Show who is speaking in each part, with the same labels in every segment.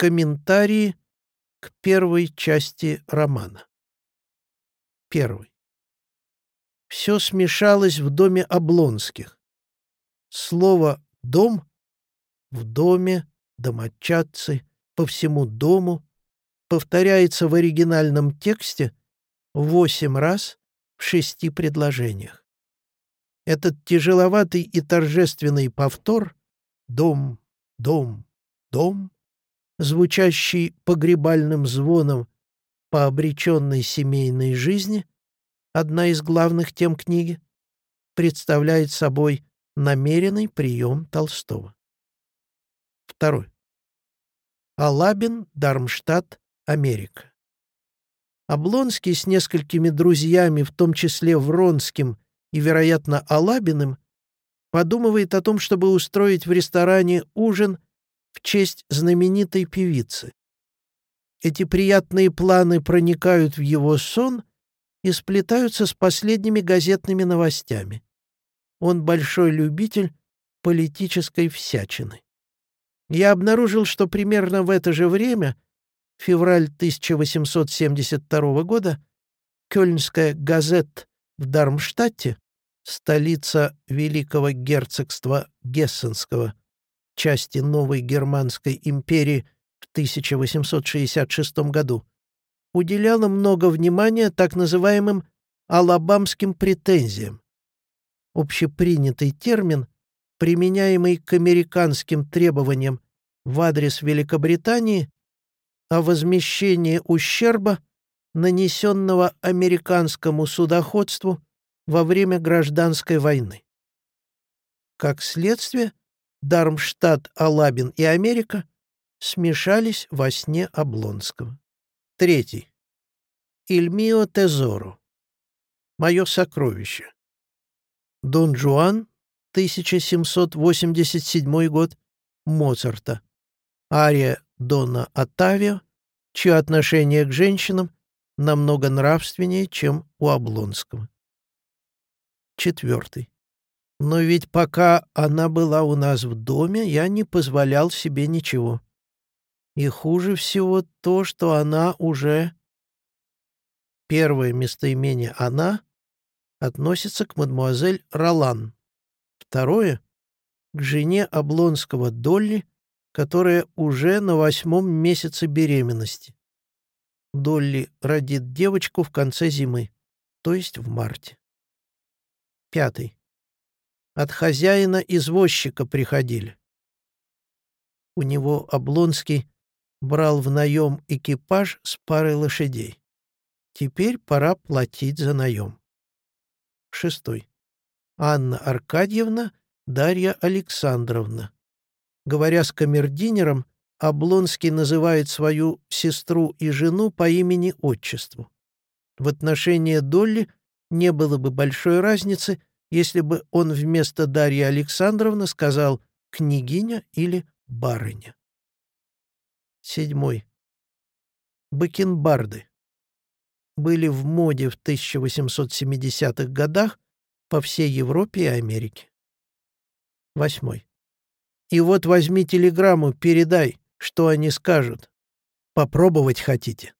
Speaker 1: Комментарии к первой части романа. Первый. Все смешалось в доме Облонских. Слово «дом» в доме, домочадцы, по всему дому повторяется в оригинальном тексте восемь раз в шести предложениях. Этот тяжеловатый и торжественный повтор «дом, дом, дом», звучащий погребальным звоном по обреченной семейной жизни, одна из главных тем книги, представляет собой намеренный прием Толстого. Второй. Алабин, Дармштадт, Америка. Облонский с несколькими друзьями, в том числе Вронским и, вероятно, Алабиным, подумывает о том, чтобы устроить в ресторане ужин в честь знаменитой певицы. Эти приятные планы проникают в его сон и сплетаются с последними газетными новостями. Он большой любитель политической всячины. Я обнаружил, что примерно в это же время, февраль 1872 года, Кёльнская газета в Дармштадте, столица Великого герцогства Гессенского, части Новой Германской империи в 1866 году, уделяла много внимания так называемым «алабамским претензиям». Общепринятый термин, применяемый к американским требованиям в адрес Великобритании о возмещении ущерба, нанесенного американскому судоходству во время гражданской войны. Как следствие, Дармштадт, Алабин и Америка смешались во сне Облонского. Третий. Ильмио Тезоро. Мое сокровище. Дон Жуан, 1787 год, Моцарта. Ария Дона Оттавио, чье отношение к женщинам намного нравственнее, чем у Облонского. Четвертый. Но ведь пока она была у нас в доме, я не позволял себе ничего. И хуже всего то, что она уже... Первое местоимение «она» относится к мадемуазель Ролан. Второе — к жене Облонского Долли, которая уже на восьмом месяце беременности. Долли родит девочку в конце зимы, то есть в марте. Пятый. От хозяина-извозчика приходили. У него Облонский брал в наем экипаж с парой лошадей. Теперь пора платить за наем. Шестой. Анна Аркадьевна, Дарья Александровна. Говоря с камердинером, Облонский называет свою сестру и жену по имени-отчеству. В отношении Долли не было бы большой разницы, если бы он вместо Дарьи Александровны сказал «княгиня» или «барыня». Седьмой. Бакенбарды. Были в моде в 1870-х годах по всей Европе и Америке. Восьмой. И вот возьми телеграмму, передай, что они скажут. Попробовать хотите.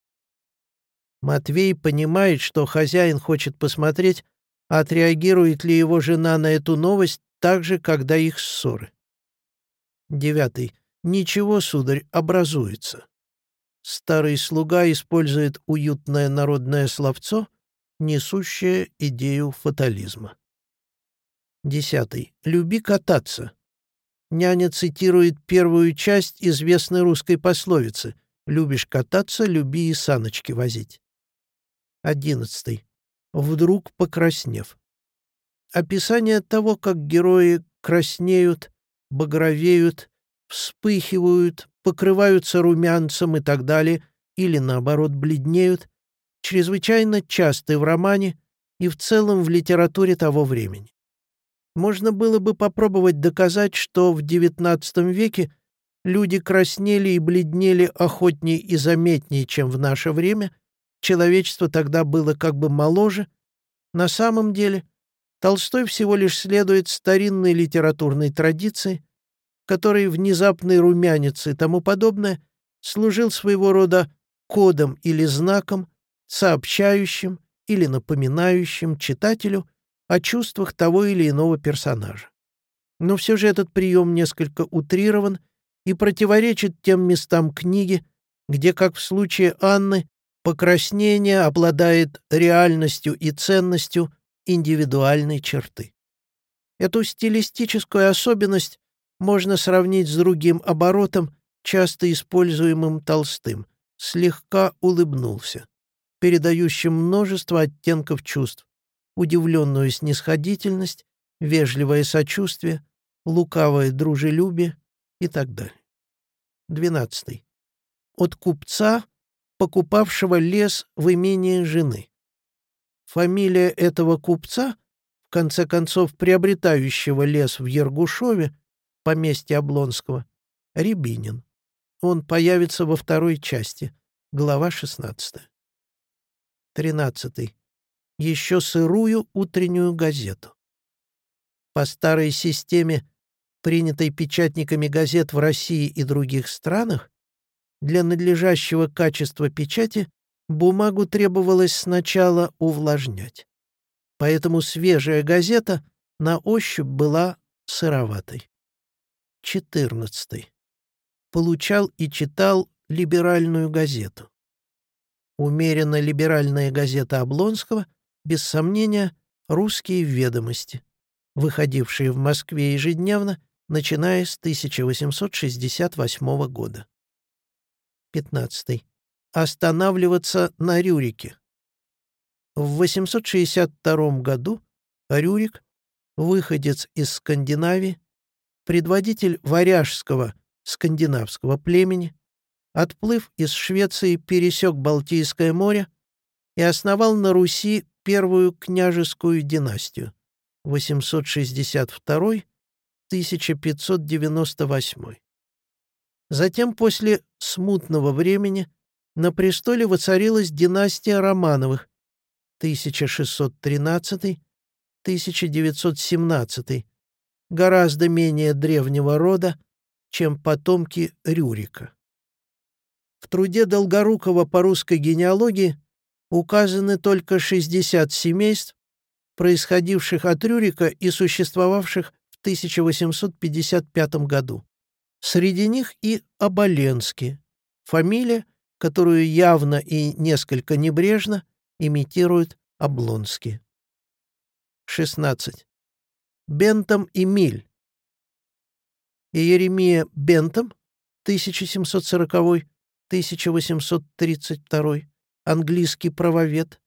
Speaker 1: Матвей понимает, что хозяин хочет посмотреть, Отреагирует ли его жена на эту новость так же, когда их ссоры? Девятый. Ничего, сударь, образуется. Старый слуга использует уютное народное словцо, несущее идею фатализма. Десятый. «Люби кататься». Няня цитирует первую часть известной русской пословицы «Любишь кататься, люби и саночки возить». Одиннадцатый вдруг покраснев. Описание того, как герои краснеют, багровеют, вспыхивают, покрываются румянцем и так далее, или, наоборот, бледнеют, чрезвычайно часты в романе и в целом в литературе того времени. Можно было бы попробовать доказать, что в XIX веке люди краснели и бледнели охотнее и заметнее, чем в наше время, человечество тогда было как бы моложе, на самом деле Толстой всего лишь следует старинной литературной традиции, которой внезапный румянец и тому подобное служил своего рода кодом или знаком, сообщающим или напоминающим читателю о чувствах того или иного персонажа. Но все же этот прием несколько утрирован и противоречит тем местам книги, где, как в случае Анны, покраснение обладает реальностью и ценностью индивидуальной черты. Эту стилистическую особенность можно сравнить с другим оборотом, часто используемым Толстым, слегка улыбнулся, передающим множество оттенков чувств, удивленную снисходительность, вежливое сочувствие, лукавое дружелюбие и так далее. 12. От купца, покупавшего лес в имении жены. Фамилия этого купца, в конце концов приобретающего лес в Ергушове, поместье Облонского, Рябинин. Он появится во второй части, глава 16. 13. Еще сырую утреннюю газету. По старой системе, принятой печатниками газет в России и других странах, для надлежащего качества печати бумагу требовалось сначала увлажнять. Поэтому свежая газета на ощупь была сыроватой. 14. Получал и читал либеральную газету. Умеренно либеральная газета Облонского, без сомнения, «Русские ведомости», выходившие в Москве ежедневно, начиная с 1868 года. 15. Останавливаться на Рюрике. В 862 году Рюрик, выходец из Скандинавии, предводитель варяжского скандинавского племени, отплыв из Швеции, пересек Балтийское море и основал на Руси первую княжескую династию 862-1598. Затем, после смутного времени, на престоле воцарилась династия Романовых 1613-1917, гораздо менее древнего рода, чем потомки Рюрика. В труде Долгорукова по русской генеалогии указаны только 60 семейств, происходивших от Рюрика и существовавших в 1855 году. Среди них и Оболенский, фамилия, которую явно и несколько небрежно имитирует Облонский. 16. Бентом и Миль. Иеремия Бентом, 1740-1832, английский правовед,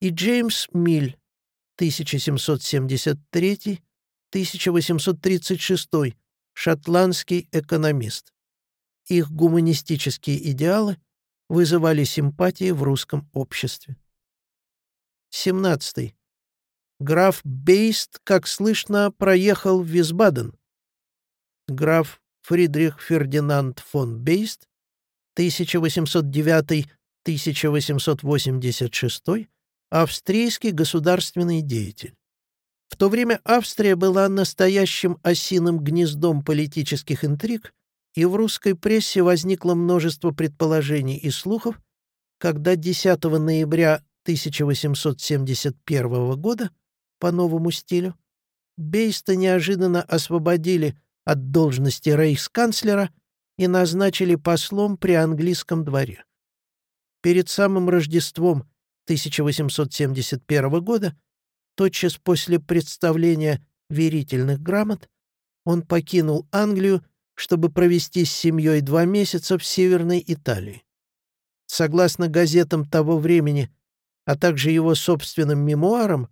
Speaker 1: и Джеймс Миль, 1773-1836, шотландский экономист. Их гуманистические идеалы вызывали симпатии в русском обществе. 17. Граф Бейст, как слышно, проехал в Висбаден. Граф Фридрих Фердинанд фон Бейст, 1809-1886, австрийский государственный деятель. В то время Австрия была настоящим осиным гнездом политических интриг, и в русской прессе возникло множество предположений и слухов, когда 10 ноября 1871 года по новому стилю, Бейста неожиданно освободили от должности рейхсканцлера и назначили послом при английском дворе. Перед самым Рождеством 1871 года, тотчас после представления верительных грамот, он покинул Англию, чтобы провести с семьей два месяца в Северной Италии. Согласно газетам того времени, а также его собственным мемуарам,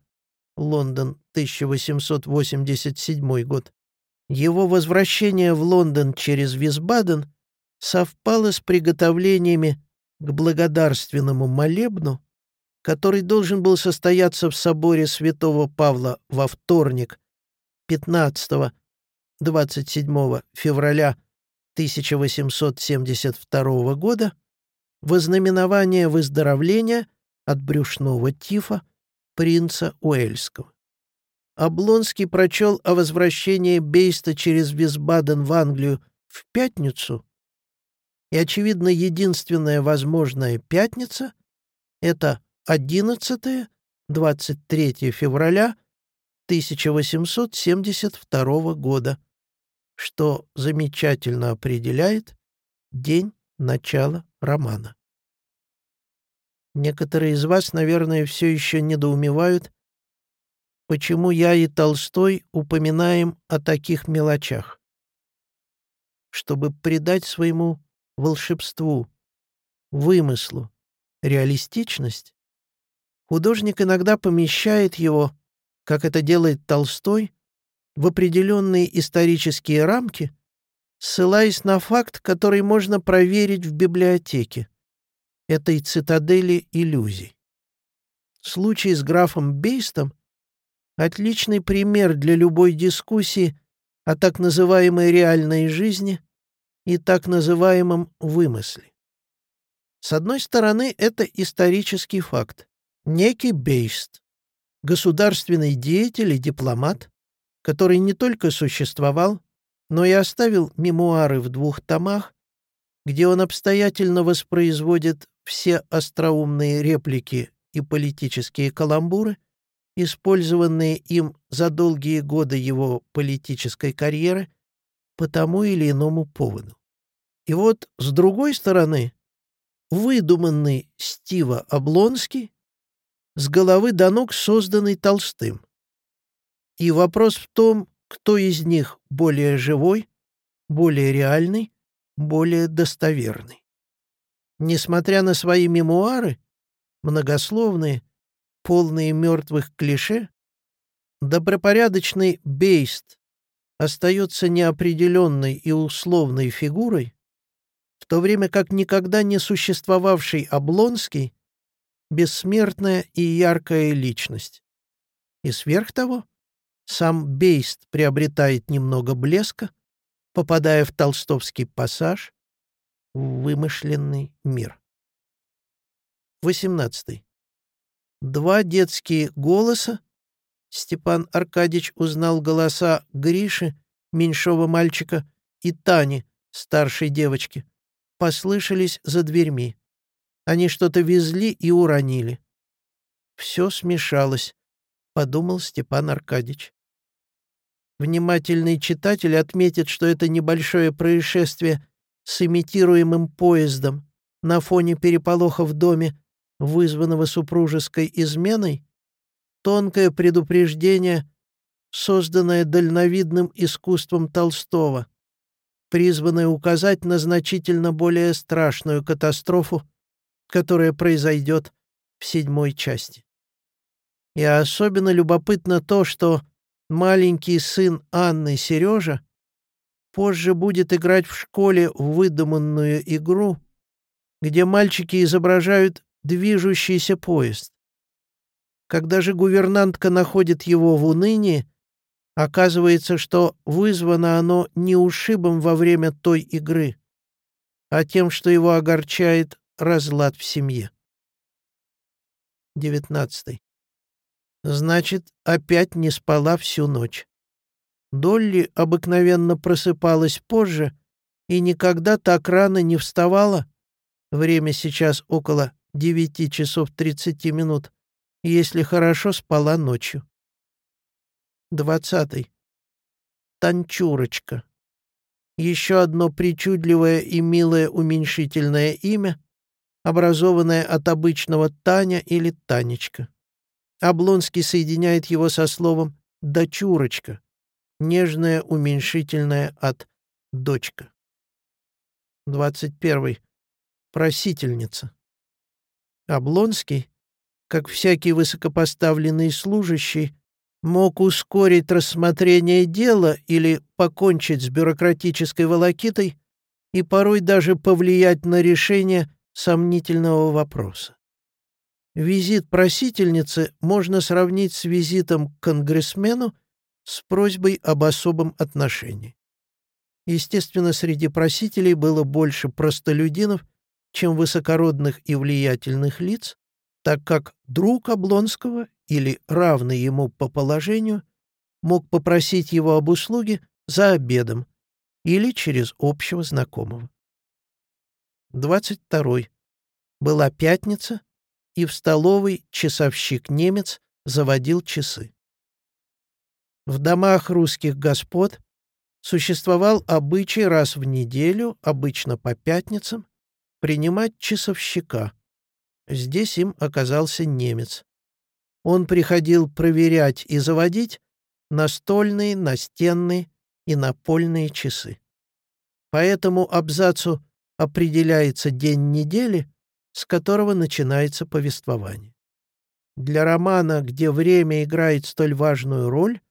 Speaker 1: Лондон, 1887 год, его возвращение в Лондон через Висбаден совпало с приготовлениями к благодарственному молебну, который должен был состояться в соборе святого Павла во вторник 15-27 февраля 1872 года во знаменование выздоровления от брюшного тифа принца Уэльского. Облонский прочел о возвращении Бейста через Висбаден в Англию в пятницу, И, очевидно, единственная возможная пятница — это 11-23 февраля 1872 года, что замечательно определяет день начала романа. Некоторые из вас, наверное, все еще недоумевают, почему я и Толстой упоминаем о таких мелочах. Чтобы придать своему волшебству, вымыслу, реалистичность, художник иногда помещает его, как это делает Толстой, в определенные исторические рамки, ссылаясь на факт, который можно проверить в библиотеке, этой цитадели иллюзий. Случай с графом Бейстом Отличный пример для любой дискуссии о так называемой реальной жизни и так называемом вымысле. С одной стороны, это исторический факт. Некий Бейст, государственный деятель и дипломат, который не только существовал, но и оставил мемуары в двух томах, где он обстоятельно воспроизводит все остроумные реплики и политические каламбуры, использованные им за долгие годы его политической карьеры по тому или иному поводу. И вот, с другой стороны, выдуманный Стива Облонский, с головы до ног созданный Толстым. И вопрос в том, кто из них более живой, более реальный, более достоверный. Несмотря на свои мемуары, многословные, полные мертвых клише, добропорядочный Бейст остается неопределенной и условной фигурой, в то время как никогда не существовавший Облонский — бессмертная и яркая личность. И сверх того, сам Бейст приобретает немного блеска, попадая в толстовский пассаж в вымышленный мир. 18. Два детские голоса. Степан Аркадьевич узнал голоса Гриши, меньшого мальчика, и Тани, старшей девочки. Послышались за дверьми. Они что-то везли и уронили. Все смешалось, — подумал Степан Аркадьевич. Внимательный читатель отметит, что это небольшое происшествие с имитируемым поездом на фоне переполоха в доме вызванного супружеской изменой, тонкое предупреждение, созданное дальновидным искусством Толстого, призванное указать на значительно более страшную катастрофу, которая произойдет в седьмой части. И особенно любопытно то, что маленький сын Анны Сережа позже будет играть в школе в выдуманную игру, где мальчики изображают движущийся поезд. Когда же гувернантка находит его в унынии, оказывается, что вызвано оно не ушибом во время той игры, а тем, что его огорчает разлад в семье. 19. Значит, опять не спала всю ночь. Долли обыкновенно просыпалась позже и никогда так рано не вставала. Время сейчас около девяти часов тридцати минут, если хорошо спала ночью. Двадцатый. Танчурочка. Еще одно причудливое и милое уменьшительное имя, образованное от обычного Таня или Танечка. Облонский соединяет его со словом «дочурочка», нежное уменьшительное от «дочка». Двадцать первый. Просительница. Облонский, как всякий высокопоставленный служащий, мог ускорить рассмотрение дела или покончить с бюрократической волокитой и порой даже повлиять на решение сомнительного вопроса. Визит просительницы можно сравнить с визитом к конгрессмену с просьбой об особом отношении. Естественно, среди просителей было больше простолюдинов, чем высокородных и влиятельных лиц, так как друг Облонского или равный ему по положению мог попросить его об услуге за обедом или через общего знакомого. 22. Была пятница, и в столовой часовщик-немец заводил часы. В домах русских господ существовал обычай раз в неделю, обычно по пятницам, принимать часовщика. Здесь им оказался немец. Он приходил проверять и заводить настольные, настенные и напольные часы. По этому абзацу определяется день недели, с которого начинается повествование. Для романа, где время играет столь важную роль,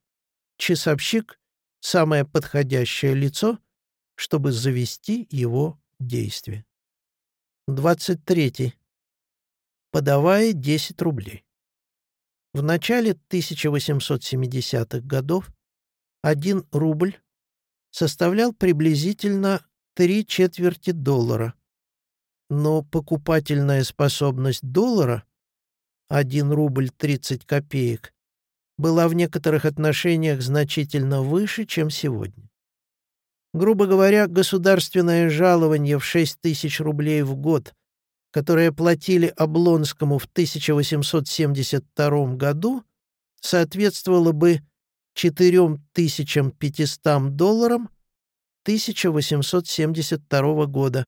Speaker 1: часовщик — самое подходящее лицо, чтобы завести его действие. 23. Подавая 10 рублей. В начале 1870-х годов 1 рубль составлял приблизительно три четверти доллара, но покупательная способность доллара 1 рубль 30 копеек была в некоторых отношениях значительно выше, чем сегодня. Грубо говоря, государственное жалование в 6 тысяч рублей в год, которое платили Облонскому в 1872 году, соответствовало бы 4500 долларам 1872 года,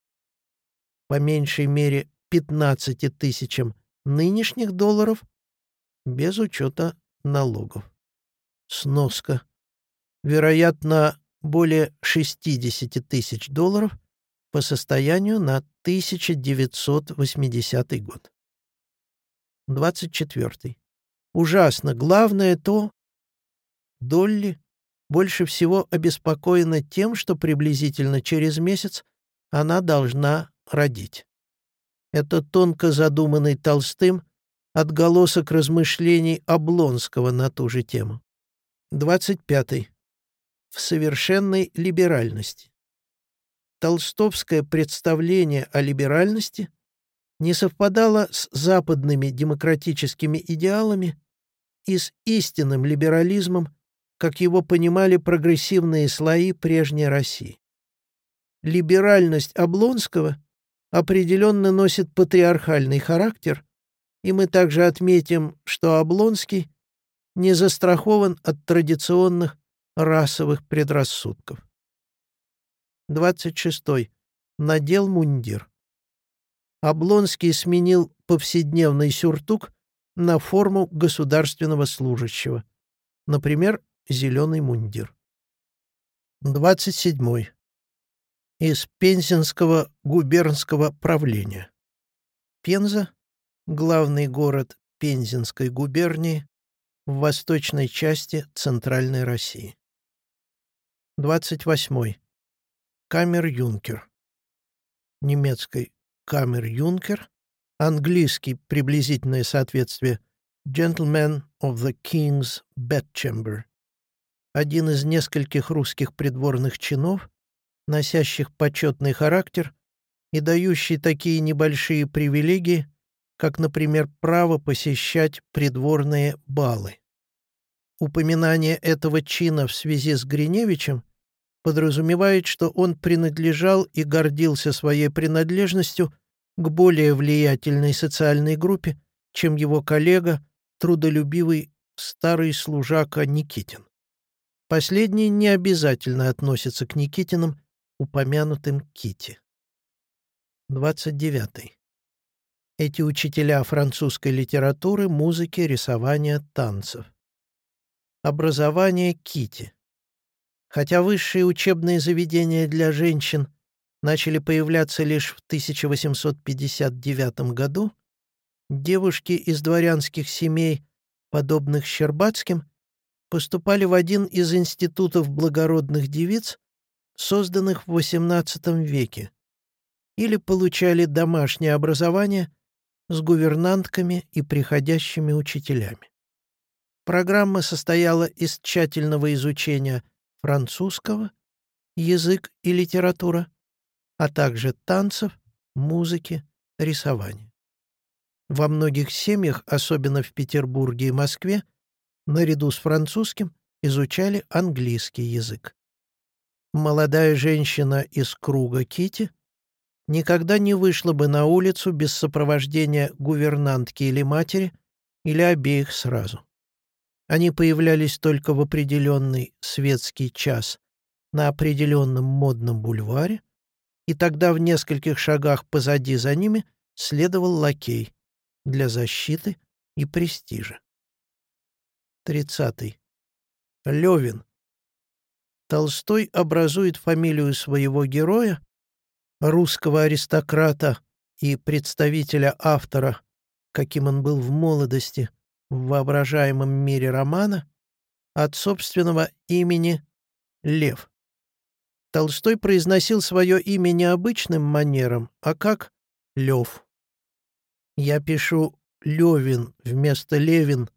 Speaker 1: по меньшей мере 15 тысячам нынешних долларов без учета налогов. Сноска. Вероятно, более 60 тысяч долларов по состоянию на 1980 год. 24. Ужасно. Главное то, Долли больше всего обеспокоена тем, что приблизительно через месяц она должна родить. Это тонко задуманный Толстым отголосок размышлений Облонского на ту же тему. 25. В совершенной либеральности. Толстовское представление о либеральности не совпадало с западными демократическими идеалами и с истинным либерализмом, как его понимали прогрессивные слои прежней России. Либеральность Облонского определенно носит патриархальный характер, и мы также отметим, что Облонский не застрахован от традиционных расовых предрассудков. 26. Надел мундир. Облонский сменил повседневный сюртук на форму государственного служащего. Например, зеленый мундир. 27 из Пензенского губернского правления. Пенза — главный город Пензенской губернии в восточной части Центральной России. 28. Камер-юнкер. Немецкой камер-юнкер, английский приблизительное соответствие Gentleman of the King's Bedchamber. Один из нескольких русских придворных чинов, носящих почетный характер и дающий такие небольшие привилегии, как, например, право посещать придворные балы. Упоминание этого чина в связи с Гриневичем подразумевает, что он принадлежал и гордился своей принадлежностью к более влиятельной социальной группе, чем его коллега, трудолюбивый старый служака Никитин. Последний не обязательно относится к Никитинам, упомянутым Кити. 29. Эти учителя французской литературы, музыки, рисования, танцев. Образование Кити. Хотя высшие учебные заведения для женщин начали появляться лишь в 1859 году, девушки из дворянских семей, подобных Щербацким, поступали в один из институтов благородных девиц, созданных в XVIII веке, или получали домашнее образование с гувернантками и приходящими учителями. Программа состояла из тщательного изучения французского, язык и литература, а также танцев, музыки, рисования. Во многих семьях, особенно в Петербурге и Москве, наряду с французским изучали английский язык. Молодая женщина из круга Кити никогда не вышла бы на улицу без сопровождения гувернантки или матери, или обеих сразу. Они появлялись только в определенный светский час на определенном модном бульваре, и тогда в нескольких шагах позади за ними следовал лакей для защиты и престижа. Тридцатый. Левин. Толстой образует фамилию своего героя, русского аристократа и представителя автора, каким он был в молодости, в воображаемом мире романа, от собственного имени Лев. Толстой произносил свое имя не обычным манером, а как Лев. Я пишу Левин вместо Левин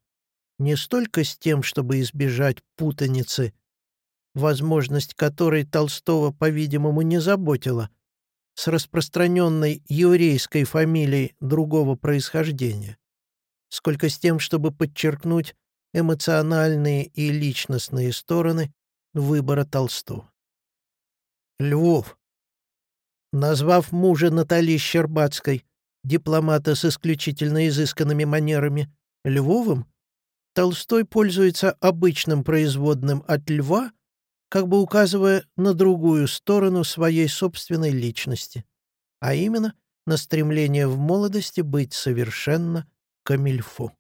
Speaker 1: не столько с тем, чтобы избежать путаницы возможность которой Толстого, по-видимому, не заботила, с распространенной еврейской фамилией другого происхождения, сколько с тем, чтобы подчеркнуть эмоциональные и личностные стороны выбора Толстого. Львов. Назвав мужа Натальи Щербацкой, дипломата с исключительно изысканными манерами, Львовым, Толстой пользуется обычным производным от льва как бы указывая на другую сторону своей собственной личности, а именно на стремление в молодости быть совершенно камильфо.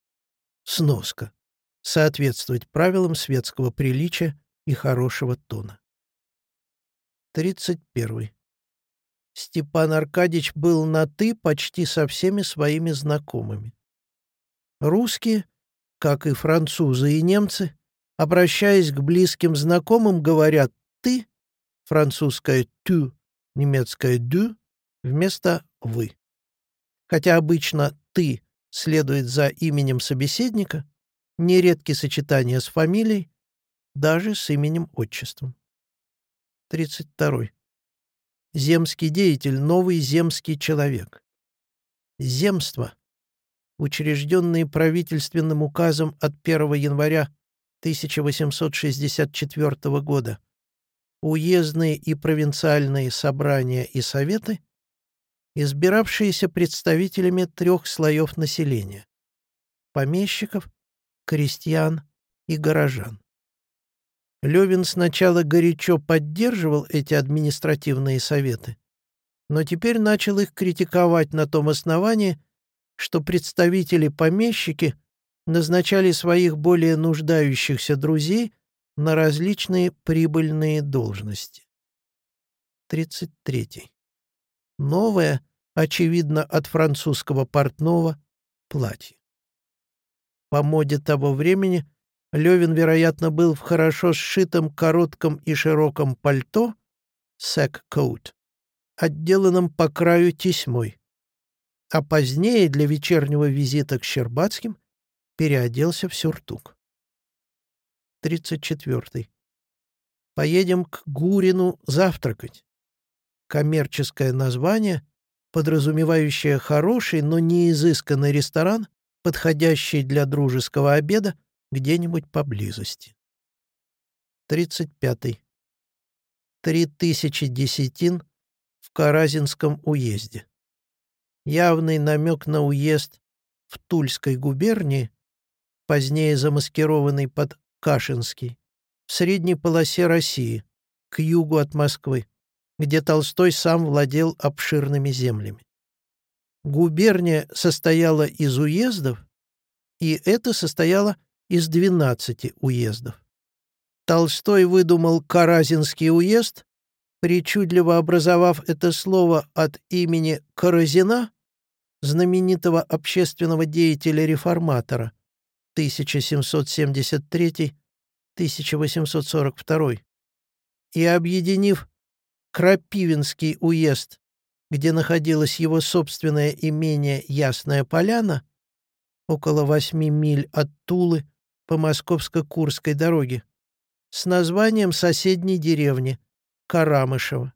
Speaker 1: Сноска. Соответствовать правилам светского приличия и хорошего тона. 31. Степан Аркадьевич был на «ты» почти со всеми своими знакомыми. Русские, как и французы и немцы, обращаясь к близким знакомым, говорят «ты», французское «тю», немецкое «дю» вместо «вы». Хотя обычно «ты» следует за именем собеседника, нередки сочетания с фамилией, даже с именем-отчеством. 32. Земский деятель, новый земский человек. Земство, учрежденные правительственным указом от 1 января 1864 года, уездные и провинциальные собрания и советы, избиравшиеся представителями трех слоев населения – помещиков, крестьян и горожан. Левин сначала горячо поддерживал эти административные советы, но теперь начал их критиковать на том основании, что представители-помещики назначали своих более нуждающихся друзей на различные прибыльные должности. 33. Новое, очевидно, от французского портного, платье. По моде того времени Левин, вероятно, был в хорошо сшитом коротком и широком пальто, сэк-коут, отделанном по краю тесьмой, а позднее для вечернего визита к Щербацким переоделся в сюртук. 34. Поедем к Гурину завтракать. Коммерческое название, подразумевающее хороший, но не изысканный ресторан, подходящий для дружеского обеда где-нибудь поблизости. 35. Три тысячи десятин в Каразинском уезде. Явный намек на уезд в Тульской губернии позднее замаскированный под Кашинский, в средней полосе России, к югу от Москвы, где Толстой сам владел обширными землями. Губерния состояла из уездов, и это состояло из 12 уездов. Толстой выдумал Каразинский уезд, причудливо образовав это слово от имени Каразина, знаменитого общественного деятеля-реформатора, 1773-1842, и объединив Крапивинский уезд, где находилось его собственное имение Ясная Поляна, около восьми миль от Тулы по Московско-Курской дороге, с названием соседней деревни Карамышево.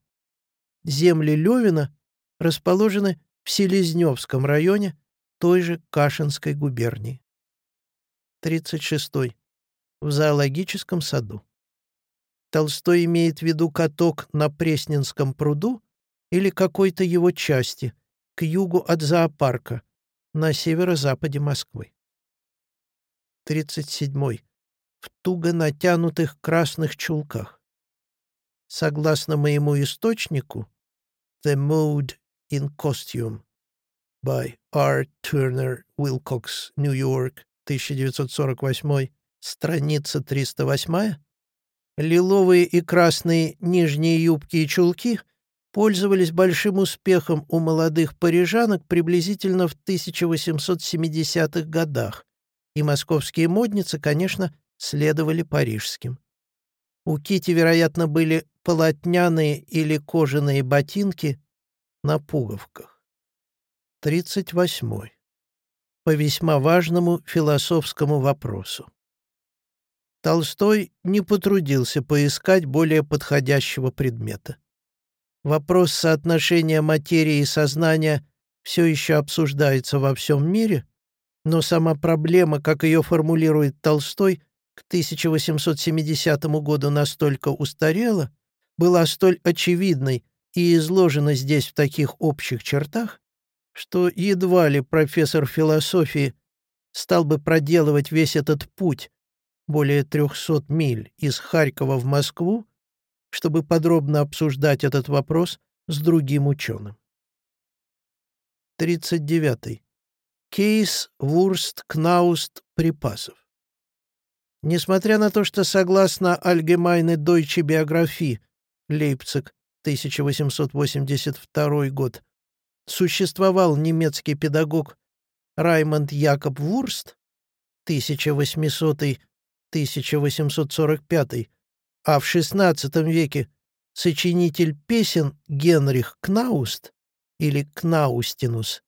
Speaker 1: Земли Левина расположены в Селезневском районе той же Кашинской губернии. 36. В зоологическом саду. Толстой имеет в виду каток на Пресненском пруду, или какой-то его части, к югу от зоопарка, на северо-западе Москвы. 37. В туго натянутых красных чулках. Согласно моему источнику, The Mood in Costume by R. Turner Wilcox, New York, 1948, страница 308, лиловые и красные нижние юбки и чулки пользовались большим успехом у молодых парижанок приблизительно в 1870-х годах, и московские модницы, конечно, следовали парижским. У Кити, вероятно, были полотняные или кожаные ботинки на пуговках. 38. По весьма важному философскому вопросу. Толстой не потрудился поискать более подходящего предмета. Вопрос соотношения материи и сознания все еще обсуждается во всем мире, но сама проблема, как ее формулирует Толстой, к 1870 году настолько устарела, была столь очевидной и изложена здесь в таких общих чертах, что едва ли профессор философии стал бы проделывать весь этот путь, более 300 миль, из Харькова в Москву, чтобы подробно обсуждать этот вопрос с другим ученым. 39. Кейс Вурст Кнауст припасов. Несмотря на то, что согласно Allgemeine Deutsche Biografie Лейпциг, 1882 год, существовал немецкий педагог Раймонд Якоб Вурст, 1800-1845, а в XVI веке сочинитель песен Генрих Кнауст или Кнаустинус,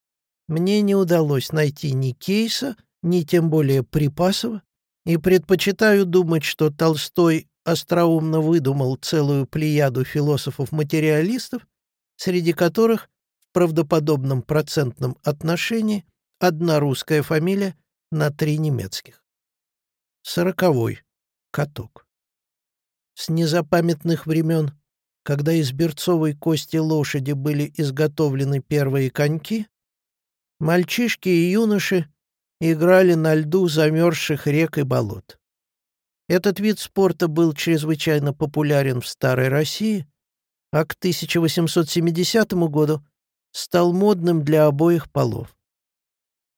Speaker 1: мне не удалось найти ни Кейса, ни тем более Припасова, и предпочитаю думать, что Толстой остроумно выдумал целую плеяду философов-материалистов, среди которых в правдоподобном процентном отношении одна русская фамилия на три немецких. Сороковой. Каток. С незапамятных времен, когда из берцовой кости лошади были изготовлены первые коньки, мальчишки и юноши играли на льду замерзших рек и болот. Этот вид спорта был чрезвычайно популярен в Старой России, а к 1870 году стал модным для обоих полов.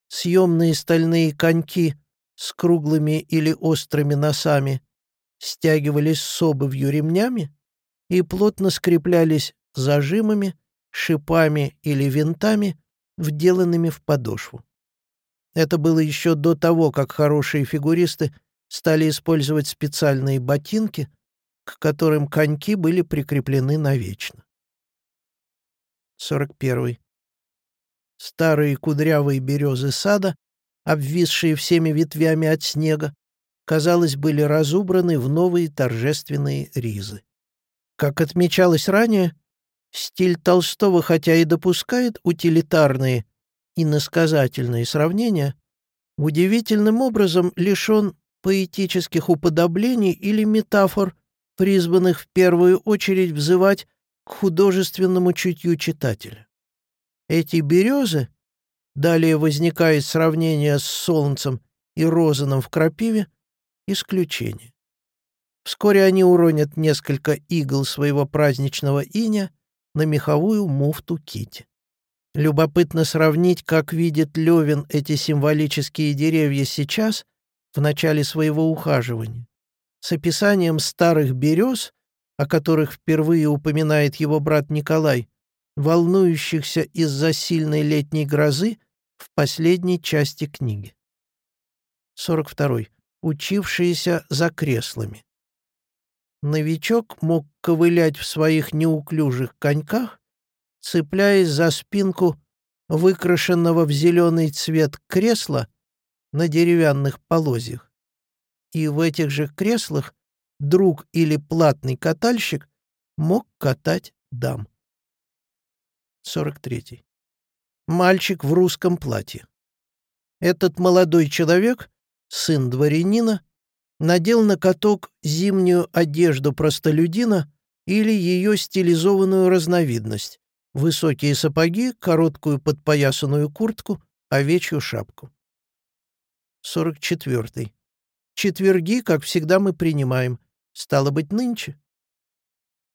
Speaker 1: Съемные стальные коньки с круглыми или острыми носами стягивались с обувью ремнями и плотно скреплялись зажимами, шипами или винтами, вделанными в подошву. Это было еще до того, как хорошие фигуристы стали использовать специальные ботинки, к которым коньки были прикреплены навечно. 41. Старые кудрявые березы сада, обвисшие всеми ветвями от снега, казалось, были разубраны в новые торжественные ризы. Как отмечалось ранее, стиль Толстого, хотя и допускает утилитарные и насказательные сравнения, удивительным образом лишен поэтических уподоблений или метафор, призванных в первую очередь взывать к художественному чутью читателя. Эти березы, далее возникает сравнение с солнцем и розаном в крапиве, исключение. Вскоре они уронят несколько игл своего праздничного иня на меховую муфту Кити. Любопытно сравнить, как видит Левин эти символические деревья сейчас, в начале своего ухаживания, с описанием старых берез, о которых впервые упоминает его брат Николай, волнующихся из-за сильной летней грозы в последней части книги. 42. Учившиеся за креслами. Новичок мог ковылять в своих неуклюжих коньках, цепляясь за спинку выкрашенного в зеленый цвет кресла на деревянных полозьях. И в этих же креслах друг или платный катальщик мог катать дам. 43. Мальчик в русском платье. Этот молодой человек, сын дворянина, надел на каток зимнюю одежду простолюдина или ее стилизованную разновидность, высокие сапоги, короткую подпоясанную куртку, овечью шапку. 44. Четверги, как всегда, мы принимаем. Стало быть, нынче.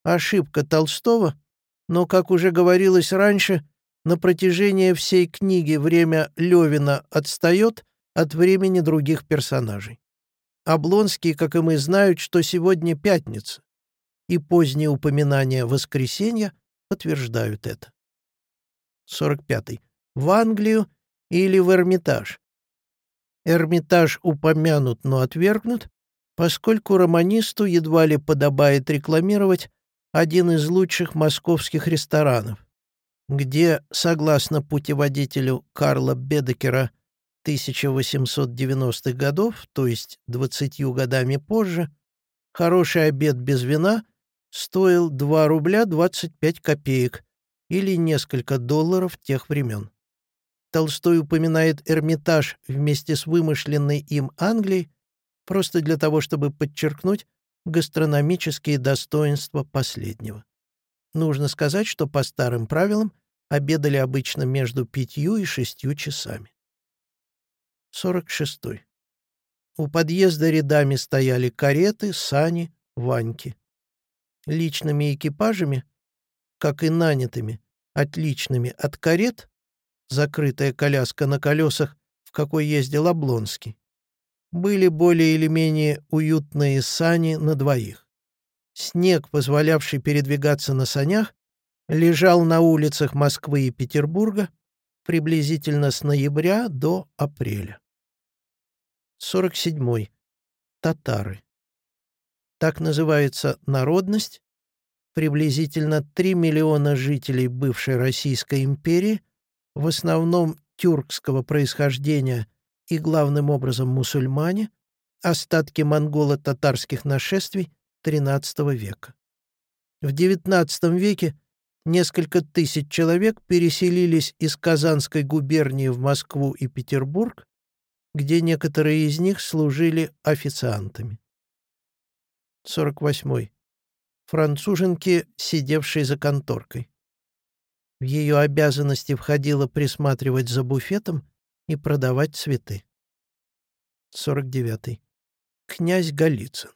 Speaker 1: Ошибка Толстого, но, как уже говорилось раньше, на протяжении всей книги время Левина отстает от времени других персонажей. Облонские, как и мы, знают, что сегодня пятница, и поздние упоминания воскресенья подтверждают это. 45. В Англию или в Эрмитаж. Эрмитаж упомянут, но отвергнут, поскольку романисту едва ли подобает рекламировать один из лучших московских ресторанов, где, согласно путеводителю Карла Бедекера 1890-х годов, то есть 20 годами позже, хороший обед без вина стоил 2 рубля 25 копеек или несколько долларов тех времен. Толстой упоминает Эрмитаж вместе с вымышленной им Англией просто для того, чтобы подчеркнуть гастрономические достоинства последнего. Нужно сказать, что по старым правилам обедали обычно между пятью и шестью часами. 46. У подъезда рядами стояли кареты, сани, ваньки. Личными экипажами, как и нанятыми, отличными от карет, закрытая коляска на колесах, в какой ездил Облонский, были более или менее уютные сани на двоих. Снег, позволявший передвигаться на санях, лежал на улицах Москвы и Петербурга приблизительно с ноября до апреля. 47. Татары. Так называется народность, приблизительно 3 миллиона жителей бывшей Российской империи, в основном тюркского происхождения и главным образом мусульмане, остатки монголо-татарских нашествий XIII века. В XIX веке несколько тысяч человек переселились из Казанской губернии в Москву и Петербург, где некоторые из них служили официантами. 48. Француженки, сидевшей за конторкой. В ее обязанности входило присматривать за буфетом и продавать цветы. 49. Князь Голицын.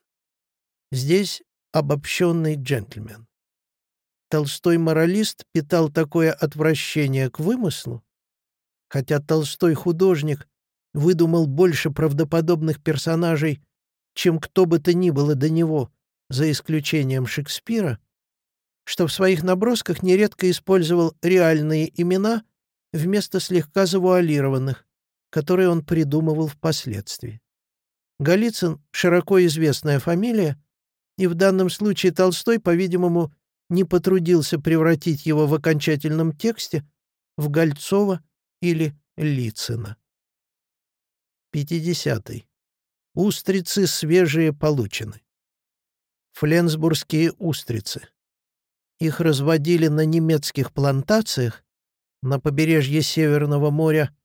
Speaker 1: Здесь обобщенный джентльмен. Толстой моралист питал такое отвращение к вымыслу, хотя Толстой художник выдумал больше правдоподобных персонажей, чем кто бы то ни было до него, за исключением Шекспира, что в своих набросках нередко использовал реальные имена вместо слегка завуалированных, которые он придумывал впоследствии. Голицын — широко известная фамилия, и в данном случае Толстой, по-видимому, не потрудился превратить его в окончательном тексте в Гольцова или Лицына. 50. -й. Устрицы свежие получены. Фленсбургские устрицы. Их разводили на немецких плантациях на побережье Северного моря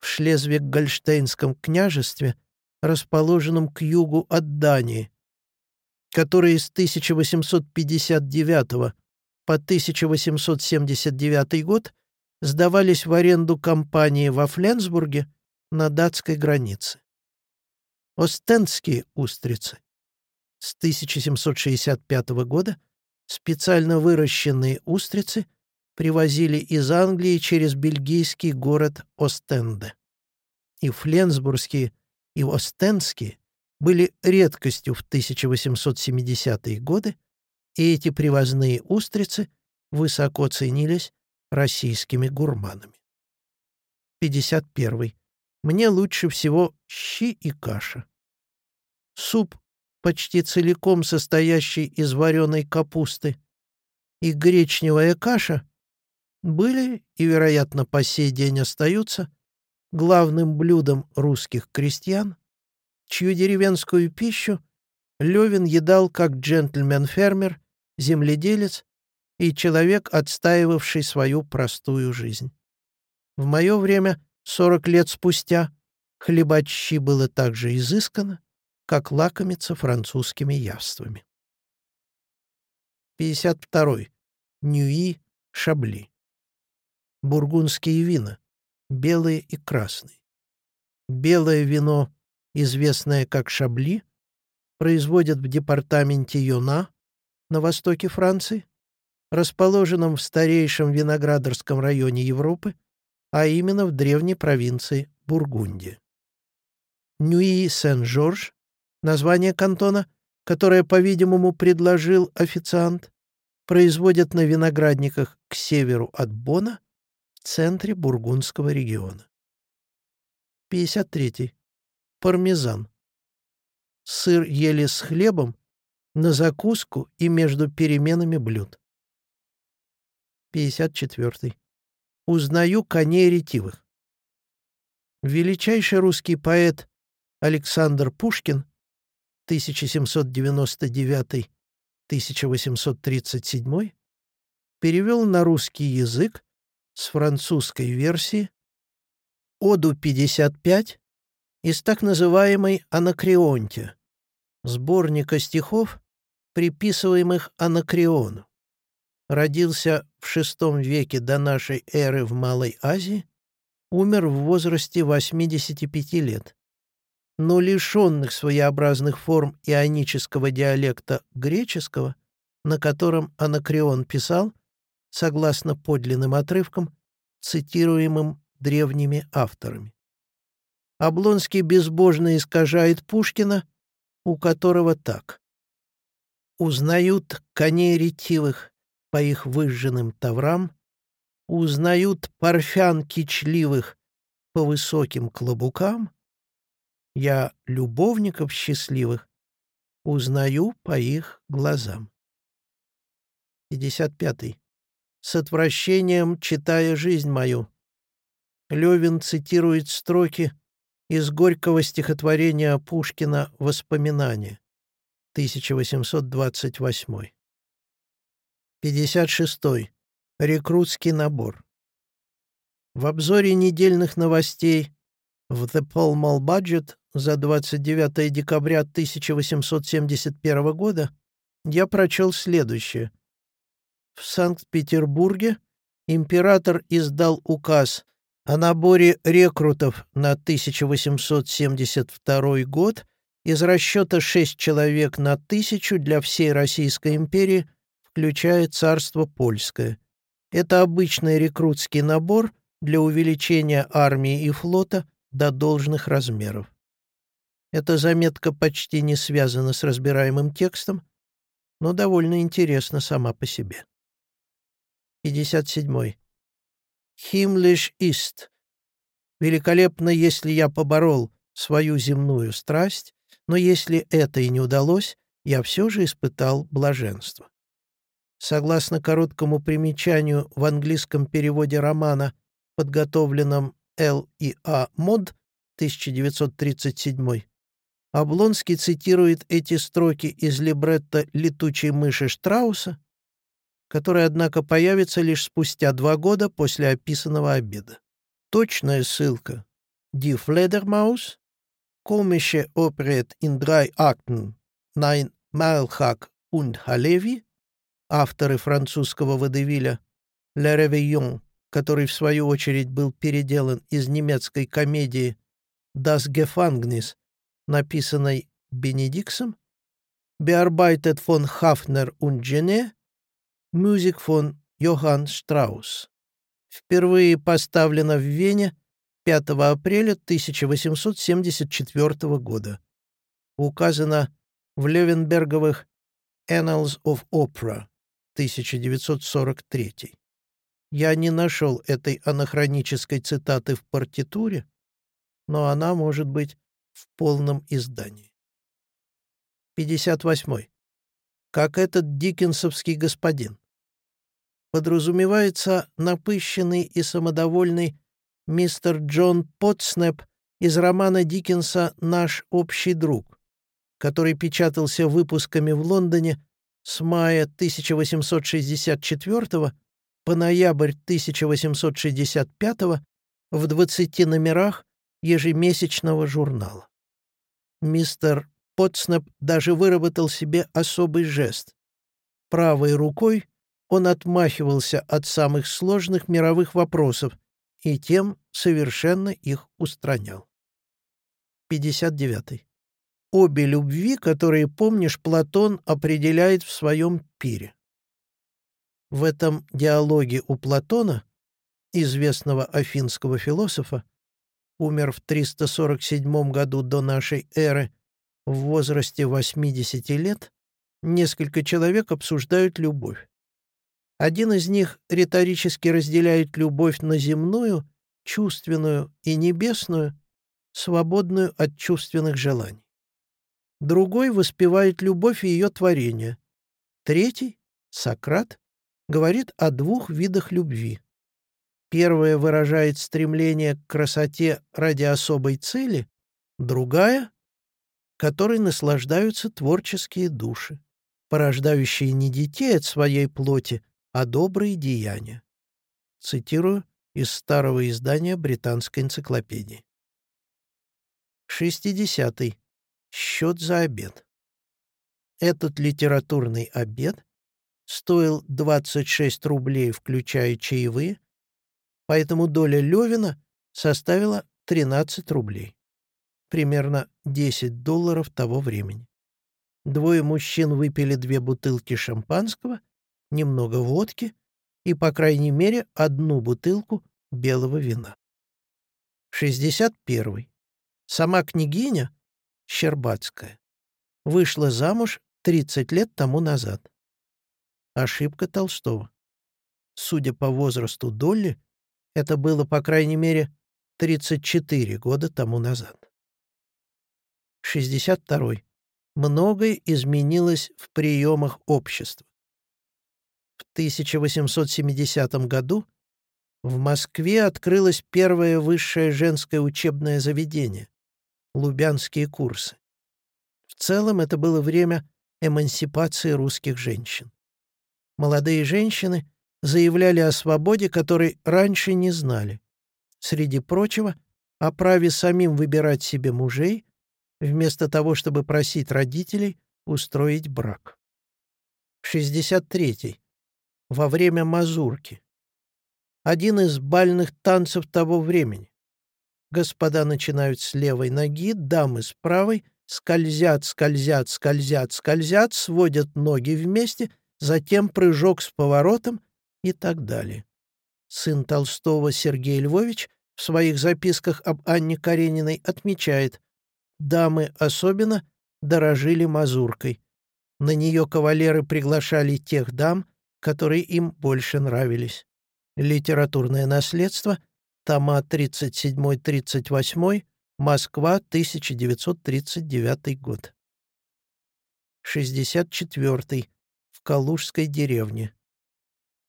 Speaker 1: в Шлезвиг-Гольштейнском княжестве, расположенном к югу от Дании, которые с 1859 по 1879 год сдавались в аренду компании во Фленсбурге на датской границе. Остендские устрицы с 1765 года Специально выращенные устрицы привозили из Англии через бельгийский город Остенде. И фленсбургские, и остендские были редкостью в 1870-е годы, и эти привозные устрицы высоко ценились российскими гурманами. 51. Мне лучше всего щи и каша. Суп почти целиком состоящий из вареной капусты, и гречневая каша были и, вероятно, по сей день остаются главным блюдом русских крестьян, чью деревенскую пищу Левин едал как джентльмен-фермер, земледелец и человек, отстаивавший свою простую жизнь. В мое время, сорок лет спустя, хлебачи было также изысканно, как лакомиться французскими явствами. 52. Ньюи Шабли. бургундские вина, белые и красные. Белое вино, известное как шабли, производят в департаменте Юна на востоке Франции, расположенном в старейшем виноградарском районе Европы, а именно в древней провинции Бургундия. Нюи-Сен-Жорж, название кантона, которое, по-видимому, предложил официант, производят на виноградниках к северу от Бона в центре Бургундского региона. 53. Пармезан. Сыр ели с хлебом, на закуску и между переменами блюд. 54. Узнаю коней ретивых. Величайший русский поэт Александр Пушкин 1799-1837 перевел на русский язык с французской версии Оду 55 из так называемой «Анакреонте» сборника стихов, приписываемых Анакреону. Родился в VI веке до нашей эры в Малой Азии, умер в возрасте 85 лет но лишенных своеобразных форм ионического диалекта греческого, на котором Анакреон писал, согласно подлинным отрывкам, цитируемым древними авторами. Облонский безбожно искажает Пушкина, у которого так. «Узнают коней ретивых по их выжженным таврам, узнают парфян кичливых по высоким клобукам, я любовников счастливых узнаю по их глазам. 55. -й. С отвращением читая жизнь мою. Левин цитирует строки из горького стихотворения Пушкина «Воспоминания», 1828. 56. -й. Рекрутский набор. В обзоре недельных новостей в The Pall Mall Budget за 29 декабря 1871 года я прочел следующее. В Санкт-Петербурге император издал указ о наборе рекрутов на 1872 год из расчета 6 человек на тысячу для всей Российской империи, включая царство польское. Это обычный рекрутский набор для увеличения армии и флота до должных размеров. Эта заметка почти не связана с разбираемым текстом, но довольно интересна сама по себе. 57. Химлиш ист. Великолепно, если я поборол свою земную страсть, но если это и не удалось, я все же испытал блаженство. Согласно короткому примечанию в английском переводе романа, подготовленном Л. и А. Мод, 1937, Облонский цитирует эти строки из либретто «Летучей мыши» Штрауса, который, однако, появится лишь спустя два года после описанного обеда. Точная ссылка «Die Fledermaus», «Komische Operette in drei Akten», «Nein Майлхак und Халеви», авторы французского водевиля «Le Réveillon», который, в свою очередь, был переделан из немецкой комедии «Das Gefängnis» написанной Бенедиксом, «Bearbeitet von Hafner und Gene», «Music von Johann Strauss». Впервые поставлена в Вене 5 апреля 1874 года. Указано в Левенберговых «Annals of Opera» 1943. Я не нашел этой анахронической цитаты в партитуре, но она может быть в полном издании. 58. Как этот диккенсовский господин. Подразумевается напыщенный и самодовольный мистер Джон Потснеп из романа Диккенса «Наш общий друг», который печатался выпусками в Лондоне с мая 1864 по ноябрь 1865 в 20 номерах ежемесячного журнала. Мистер Потснеп даже выработал себе особый жест. Правой рукой он отмахивался от самых сложных мировых вопросов и тем совершенно их устранял. 59. Обе любви, которые, помнишь, Платон определяет в своем пире. В этом диалоге у Платона, известного афинского философа, умер в 347 году до нашей эры, в возрасте 80 лет, несколько человек обсуждают любовь. Один из них риторически разделяет любовь на земную, чувственную и небесную, свободную от чувственных желаний. Другой воспевает любовь и ее творение. Третий, Сократ, говорит о двух видах любви. Первая выражает стремление к красоте ради особой цели, другая — которой наслаждаются творческие души, порождающие не детей от своей плоти, а добрые деяния. Цитирую из старого издания Британской энциклопедии. 60. -й. Счет за обед. Этот литературный обед стоил 26 рублей, включая чаевые, поэтому доля Левина составила 13 рублей. Примерно 10 долларов того времени. Двое мужчин выпили две бутылки шампанского немного водки и, по крайней мере, одну бутылку белого вина. 61. Сама княгиня, Щербатская, вышла замуж 30 лет тому назад. Ошибка Толстого. Судя по возрасту Долли, это было, по крайней мере, 34 года тому назад. 62. Многое изменилось в приемах общества. В 1870 году в Москве открылось первое высшее женское учебное заведение — Лубянские курсы. В целом это было время эмансипации русских женщин. Молодые женщины заявляли о свободе, которой раньше не знали. Среди прочего, о праве самим выбирать себе мужей, вместо того, чтобы просить родителей устроить брак. 63 во время мазурки. Один из бальных танцев того времени. Господа начинают с левой ноги, дамы с правой, скользят, скользят, скользят, скользят, сводят ноги вместе, затем прыжок с поворотом и так далее. Сын Толстого Сергей Львович в своих записках об Анне Карениной отмечает, дамы особенно дорожили мазуркой. На нее кавалеры приглашали тех дам, которые им больше нравились. Литературное наследство, тома 37-38, Москва, 1939 год. 64. В Калужской деревне.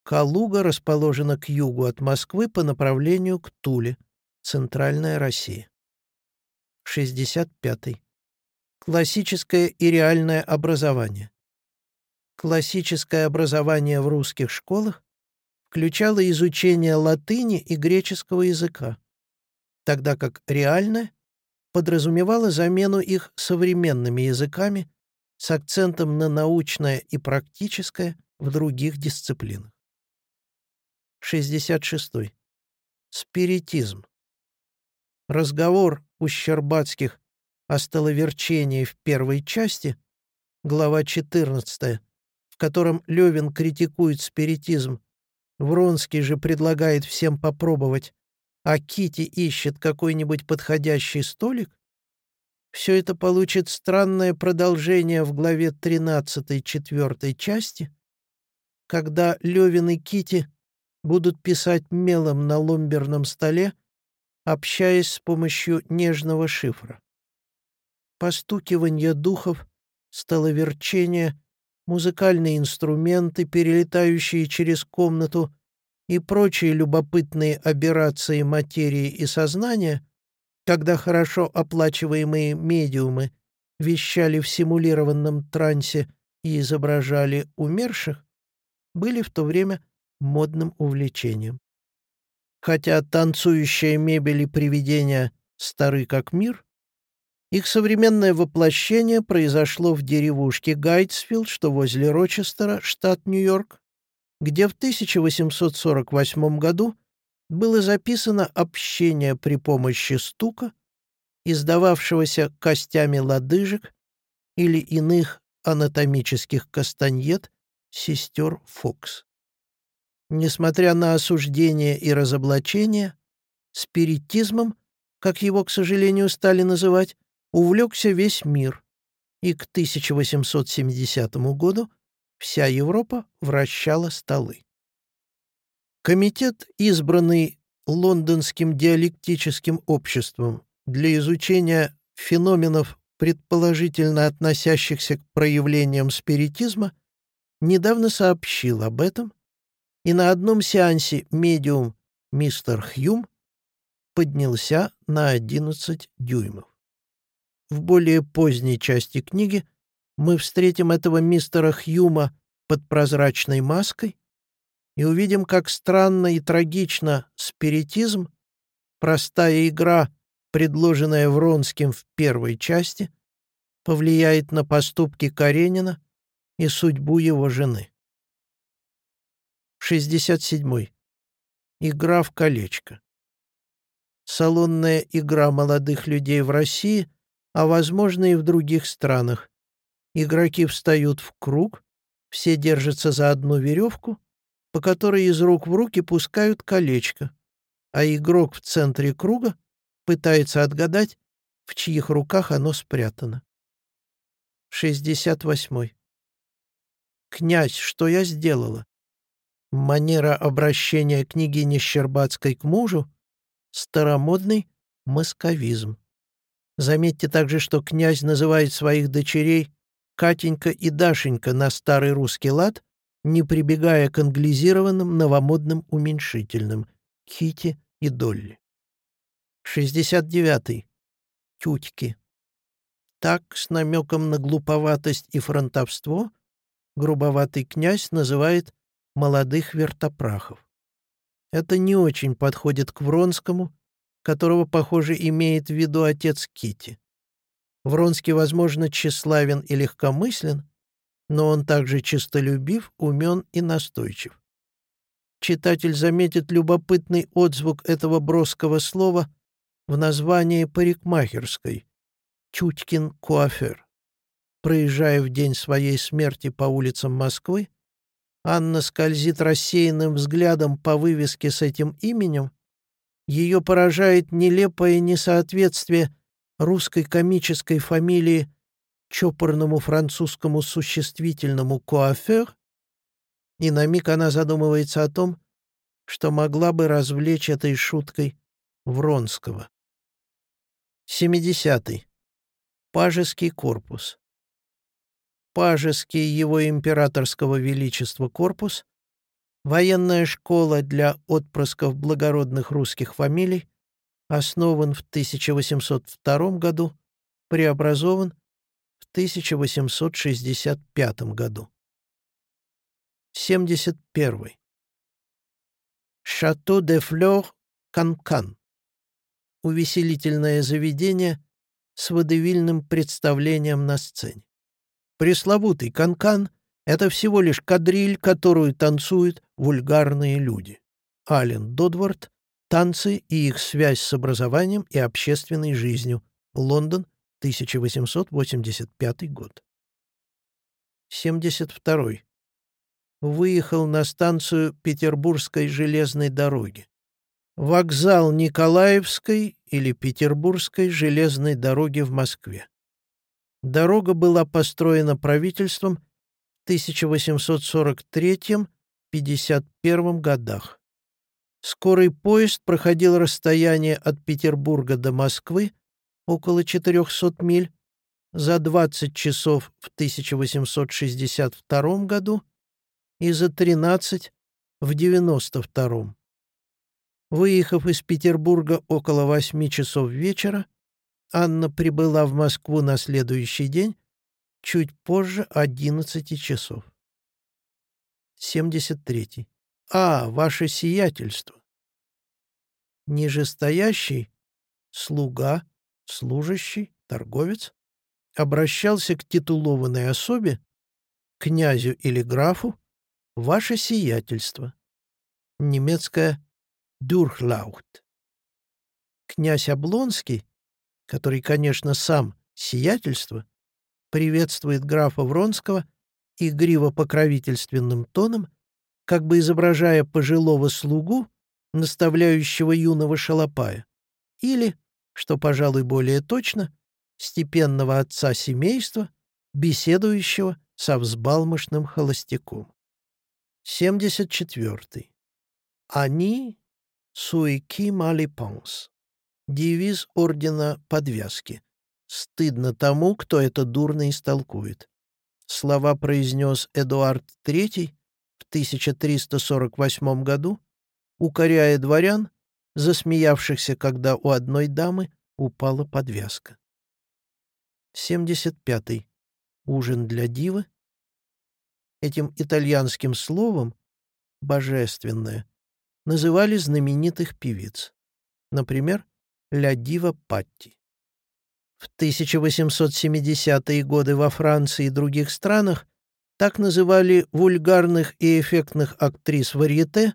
Speaker 1: Калуга расположена к югу от Москвы по направлению к Туле, Центральная Россия. 65. Классическое и реальное образование. Классическое образование в русских школах включало изучение латыни и греческого языка, тогда как реальное подразумевало замену их современными языками с акцентом на научное и практическое в других дисциплинах. 66. Спиритизм. Разговор у Щербатских о столоверчении в первой части, глава 14, в котором Левин критикует спиритизм, Вронский же предлагает всем попробовать, а Кити ищет какой-нибудь подходящий столик, все это получит странное продолжение в главе 13 четвертой части, когда Левин и Кити будут писать мелом на ломберном столе, общаясь с помощью нежного шифра. Постукивание духов, столоверчение музыкальные инструменты, перелетающие через комнату и прочие любопытные аберрации материи и сознания, когда хорошо оплачиваемые медиумы вещали в симулированном трансе и изображали умерших, были в то время модным увлечением. Хотя танцующая мебель и привидения стары как мир, их современное воплощение произошло в деревушке Гайтсфилд, что возле Рочестера, штат Нью-Йорк, где в 1848 году было записано общение при помощи стука, издававшегося костями лодыжек или иных анатомических кастаньет сестер Фокс. Несмотря на осуждение и разоблачение, спиритизмом, как его, к сожалению, стали называть, увлекся весь мир, и к 1870 году вся Европа вращала столы. Комитет, избранный Лондонским диалектическим обществом для изучения феноменов, предположительно относящихся к проявлениям спиритизма, недавно сообщил об этом, и на одном сеансе медиум мистер Хьюм поднялся на 11 дюймов. В более поздней части книги мы встретим этого мистера Хьюма под прозрачной маской и увидим, как странно и трагично спиритизм, простая игра, предложенная Вронским в первой части, повлияет на поступки Каренина и судьбу его жены. 67. Игра в колечко. Салонная игра молодых людей в России, а, возможно, и в других странах. Игроки встают в круг, все держатся за одну веревку, по которой из рук в руки пускают колечко, а игрок в центре круга пытается отгадать, в чьих руках оно спрятано. 68. «Князь, что я сделала?» Манера обращения княгини Щербацкой к мужу — старомодный московизм. Заметьте также, что князь называет своих дочерей Катенька и Дашенька на старый русский лад, не прибегая к англизированным новомодным уменьшительным Кити и Долли. 69. -й. Тютьки. Так, с намеком на глуповатость и фронтовство, грубоватый князь называет молодых вертопрахов. Это не очень подходит к Вронскому, которого, похоже, имеет в виду отец Кити. Вронский, возможно, тщеславен и легкомыслен, но он также честолюбив, умен и настойчив. Читатель заметит любопытный отзвук этого броского слова в названии парикмахерской «Тютькин куафер». Проезжая в день своей смерти по улицам Москвы, Анна скользит рассеянным взглядом по вывеске с этим именем. Ее поражает нелепое несоответствие русской комической фамилии чопорному французскому существительному «куафер», и на миг она задумывается о том, что могла бы развлечь этой шуткой Вронского. 70. -й. Пажеский корпус пажеский его императорского величества корпус, военная школа для отпрысков благородных русских фамилий, основан в 1802 году, преобразован в 1865 году. 71. Шато де Флёр Канкан. Увеселительное заведение с водевильным представлением на сцене. Пресловутый канкан — это всего лишь кадриль, которую танцуют вульгарные люди. Ален Додвард «Танцы и их связь с образованием и общественной жизнью». Лондон, 1885 год. 72. Выехал на станцию Петербургской железной дороги. Вокзал Николаевской или Петербургской железной дороги в Москве. Дорога была построена правительством в 1843-51 годах. Скорый поезд проходил расстояние от Петербурга до Москвы около 400 миль за 20 часов в 1862 году и за 13 в 92. Выехав из Петербурга около 8 часов вечера, Анна прибыла в Москву на следующий день, чуть позже 11 часов. 73. А, ваше сиятельство. Нижестоящий, слуга, служащий, торговец, обращался к титулованной особе, князю или графу, «Ваше сиятельство». Немецкое «Дурхлаут». Князь Облонский, который, конечно, сам сиятельство, приветствует графа Вронского игриво-покровительственным тоном, как бы изображая пожилого слугу, наставляющего юного шалопая, или, что, пожалуй, более точно, степенного отца семейства, беседующего со взбалмошным холостяком. 74. Они суики малипанс. Девиз ордена подвязки. Стыдно тому, кто это дурно истолкует. Слова произнес Эдуард III в 1348 году, укоряя дворян, засмеявшихся, когда у одной дамы упала подвязка. 75. -й. Ужин для дивы. Этим итальянским словом «божественное» называли знаменитых певиц. Например, «Ля Дива Патти». В 1870-е годы во Франции и других странах так называли вульгарных и эффектных актрис варьете,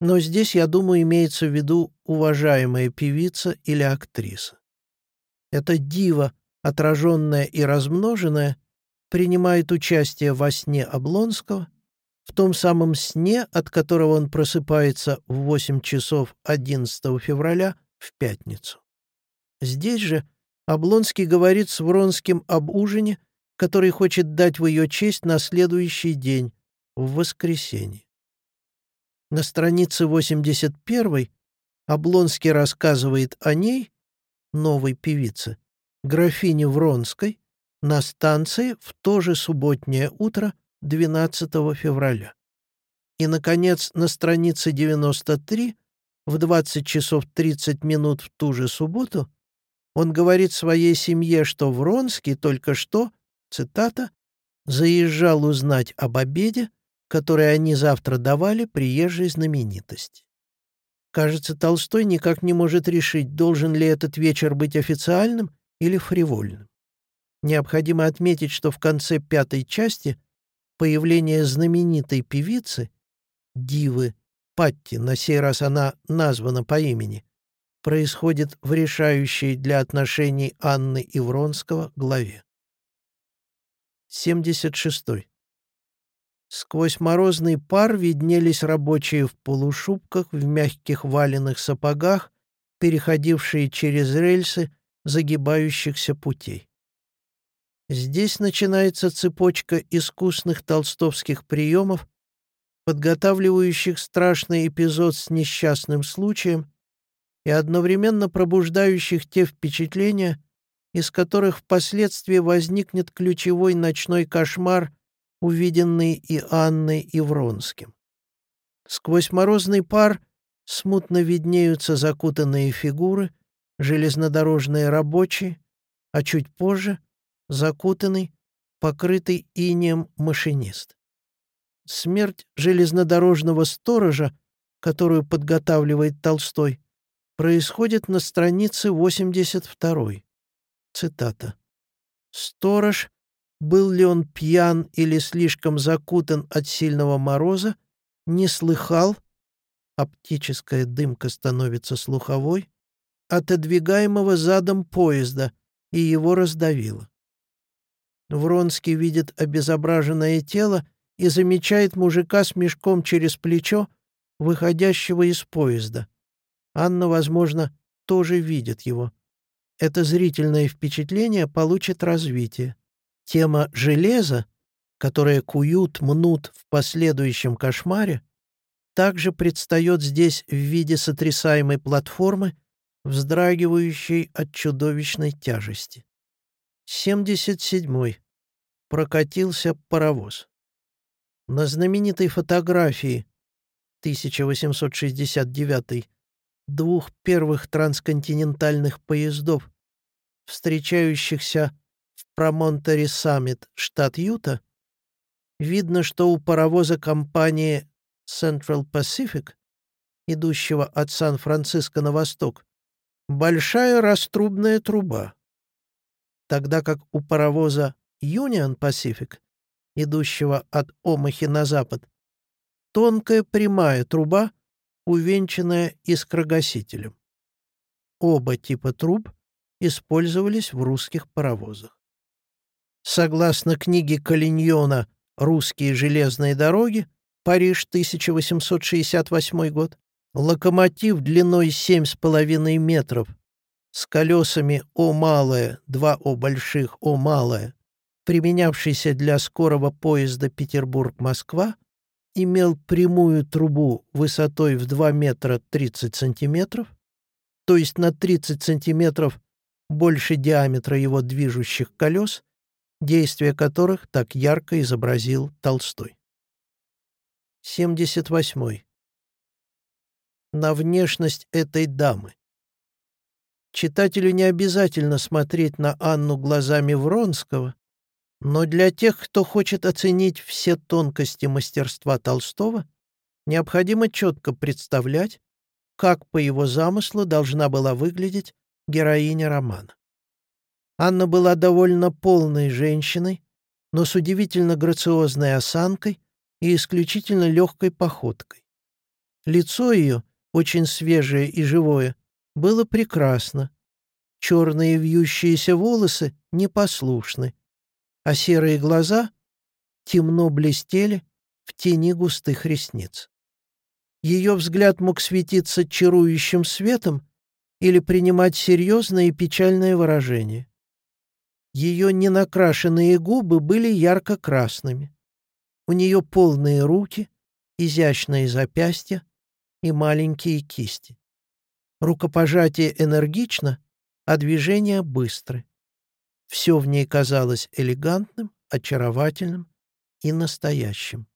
Speaker 1: но здесь, я думаю, имеется в виду уважаемая певица или актриса. Это дива, отраженная и размноженная, принимает участие во сне Облонского, в том самом сне, от которого он просыпается в 8 часов 11 февраля в пятницу. Здесь же Облонский говорит с Вронским об ужине, который хочет дать в ее честь на следующий день, в воскресенье. На странице 81 Облонский рассказывает о ней, новой певице, графине Вронской, на станции в то же субботнее утро 12 февраля. И, наконец, на странице 93 в 20 часов 30 минут в ту же субботу он говорит своей семье, что Вронский только что, цитата, «заезжал узнать об обеде, который они завтра давали приезжей знаменитости». Кажется, Толстой никак не может решить, должен ли этот вечер быть официальным или фривольным. Необходимо отметить, что в конце пятой части появление знаменитой певицы, дивы Патти, на сей раз она названа по имени, происходит в решающей для отношений Анны и Вронского главе. 76. Сквозь морозный пар виднелись рабочие в полушубках, в мягких валенных сапогах, переходившие через рельсы загибающихся путей. Здесь начинается цепочка искусных толстовских приемов, подготавливающих страшный эпизод с несчастным случаем и одновременно пробуждающих те впечатления, из которых впоследствии возникнет ключевой ночной кошмар, увиденный и Анной, и Вронским. Сквозь морозный пар смутно виднеются закутанные фигуры, железнодорожные рабочие, а чуть позже — закутанный, покрытый инеем машинист. Смерть железнодорожного сторожа, которую подготавливает Толстой, происходит на странице 82. Цитата. «Сторож, был ли он пьян или слишком закутан от сильного мороза, не слыхал, оптическая дымка становится слуховой, отодвигаемого задом поезда, и его раздавило. Вронский видит обезображенное тело и замечает мужика с мешком через плечо, выходящего из поезда. Анна, возможно, тоже видит его. Это зрительное впечатление получит развитие. Тема железа, которое куют, мнут в последующем кошмаре, также предстает здесь в виде сотрясаемой платформы, вздрагивающей от чудовищной тяжести. 77. Прокатился паровоз. На знаменитой фотографии. 1869 двух первых трансконтинентальных поездов, встречающихся в Промонтери Саммит, штат Юта, видно, что у паровоза компании Central Pacific, идущего от Сан-Франциско на восток, большая раструбная труба. Тогда как у паровоза Union Pacific, идущего от Омахи на запад, тонкая прямая труба, увенчанная искрогасителем. Оба типа труб использовались в русских паровозах. Согласно книге Калиньона «Русские железные дороги», Париж, 1868 год, локомотив длиной 7,5 метров с колесами О малое, 2 О больших, О малое, применявшийся для скорого поезда Петербург-Москва, имел прямую трубу высотой в 2 метра 30 сантиметров, то есть на 30 сантиметров больше диаметра его движущих колес, действия которых так ярко изобразил Толстой. 78. На внешность этой дамы. Читателю не обязательно смотреть на Анну глазами Вронского, но для тех, кто хочет оценить все тонкости мастерства Толстого, необходимо четко представлять, как по его замыслу должна была выглядеть героиня романа. Анна была довольно полной женщиной, но с удивительно грациозной осанкой и исключительно легкой походкой. Лицо ее, очень свежее и живое, было прекрасно. Черные вьющиеся волосы непослушны, а серые глаза темно блестели в тени густых ресниц. Ее взгляд мог светиться чарующим светом или принимать серьезное и печальное выражение. Ее ненакрашенные губы были ярко-красными. У нее полные руки, изящные запястья и маленькие кисти. Рукопожатие энергично, а движения быстры. Все в ней казалось элегантным, очаровательным и настоящим.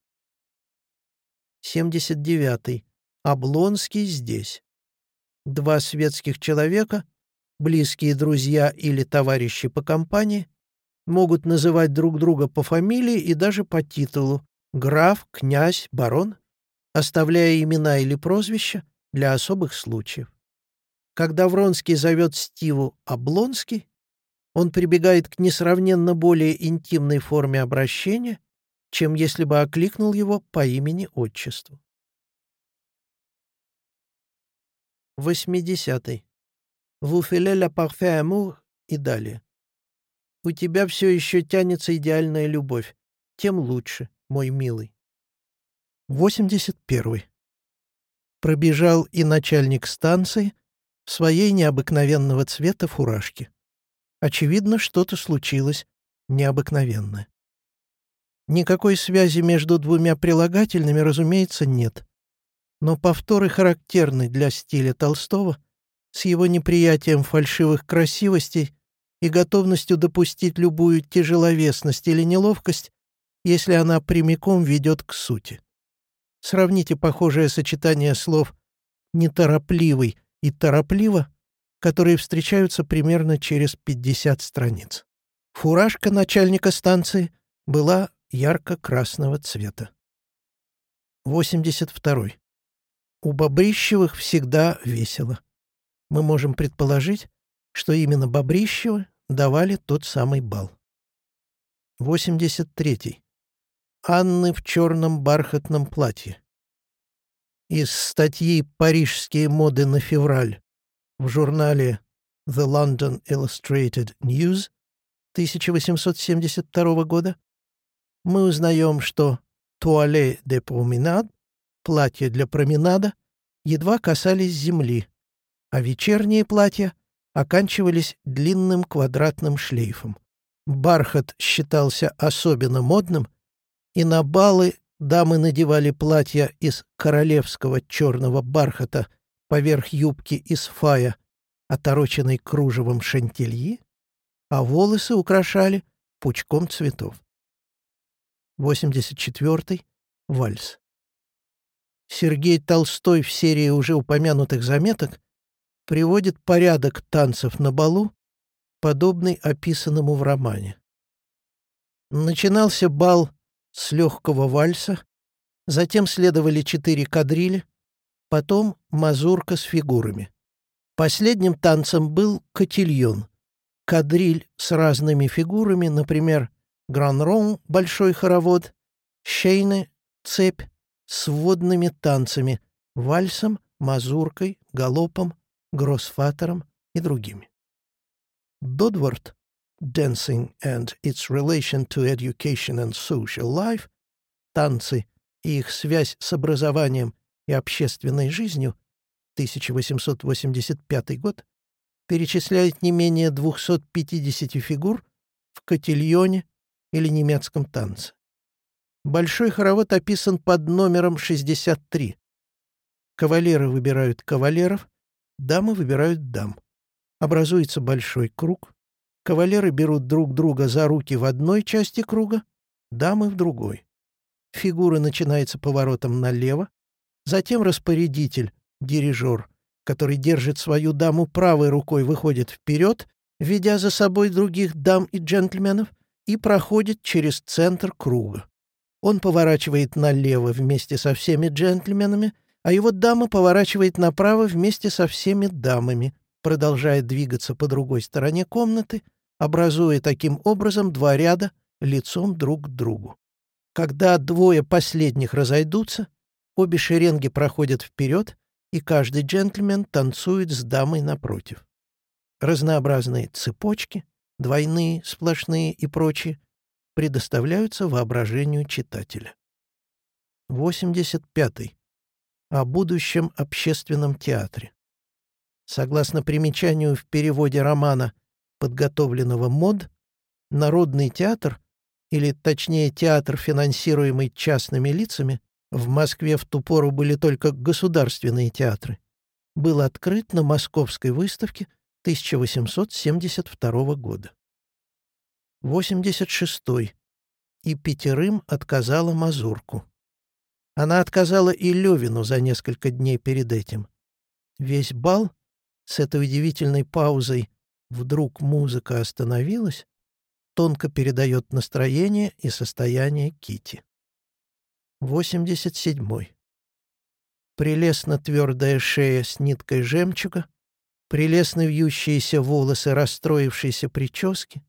Speaker 1: 79. Облонский здесь. Два светских человека, близкие друзья или товарищи по компании, могут называть друг друга по фамилии и даже по титулу граф, князь, барон, оставляя имена или прозвища для особых случаев. Когда Вронский зовет Стиву Облонский, он прибегает к несравненно более интимной форме обращения, чем если бы окликнул его по имени-отчеству. 80. «Вуфеле ля парфе амур» и далее. «У тебя все еще тянется идеальная любовь. Тем лучше, мой милый». 81. Пробежал и начальник станции в своей необыкновенного цвета фуражки. Очевидно, что-то случилось необыкновенное. Никакой связи между двумя прилагательными, разумеется, нет. Но повторы характерны для стиля Толстого с его неприятием фальшивых красивостей и готовностью допустить любую тяжеловесность или неловкость, если она прямиком ведет к сути. Сравните похожее сочетание слов «неторопливый» и «торопливо», которые встречаются примерно через 50 страниц. Фуражка начальника станции была ярко-красного цвета. 82. У Бобрищевых всегда весело. Мы можем предположить, что именно Бобрищевы давали тот самый бал. 83. Анны в черном бархатном платье. Из статьи «Парижские моды на февраль» в журнале The London Illustrated News 1872 года мы узнаем, что туале де променад, платья для променада, едва касались земли, а вечерние платья оканчивались длинным квадратным шлейфом. Бархат считался особенно модным, и на балы дамы надевали платья из королевского черного бархата поверх юбки из фая, отороченной кружевом шантильи, а волосы украшали пучком цветов. 84-й — вальс. Сергей Толстой в серии уже упомянутых заметок приводит порядок танцев на балу, подобный описанному в романе. Начинался бал с легкого вальса, затем следовали четыре кадрили, потом мазурка с фигурами. Последним танцем был котильон, кадриль с разными фигурами, например, Гранрон — большой хоровод, Шейны — цепь, с водными танцами, вальсом, мазуркой, галопом, гроссфатером и другими. Додворд «Dancing and its relation to education and social life» «Танцы и их связь с образованием и общественной жизнью» 1885 год перечисляет не менее 250 фигур в котельоне или немецком танце. Большой хоровод описан под номером 63. Кавалеры выбирают кавалеров, дамы выбирают дам. Образуется большой круг. Кавалеры берут друг друга за руки в одной части круга, дамы в другой. Фигура начинается поворотом налево, затем распорядитель, дирижер, который держит свою даму правой рукой, выходит вперед, ведя за собой других дам и джентльменов, и проходит через центр круга. Он поворачивает налево вместе со всеми джентльменами, а его дама поворачивает направо вместе со всеми дамами, продолжая двигаться по другой стороне комнаты, образуя таким образом два ряда лицом друг к другу. Когда двое последних разойдутся, обе шеренги проходят вперед, и каждый джентльмен танцует с дамой напротив. Разнообразные цепочки, двойные, сплошные и прочие, предоставляются воображению читателя. 85. -й. О будущем общественном театре. Согласно примечанию в переводе романа, подготовленного МОД, Народный театр, или точнее театр, финансируемый частными лицами, в Москве в ту пору были только государственные театры. Был открыт на Московской выставке 1872 года. 86 -й. И пятерым отказала Мазурку. Она отказала и Левину за несколько дней перед этим. Весь бал с этой удивительной паузой «вдруг музыка остановилась» тонко передает настроение и состояние Кити. 87. Прелестно твердая шея с ниткой жемчуга, прелестно вьющиеся волосы расстроившейся прически,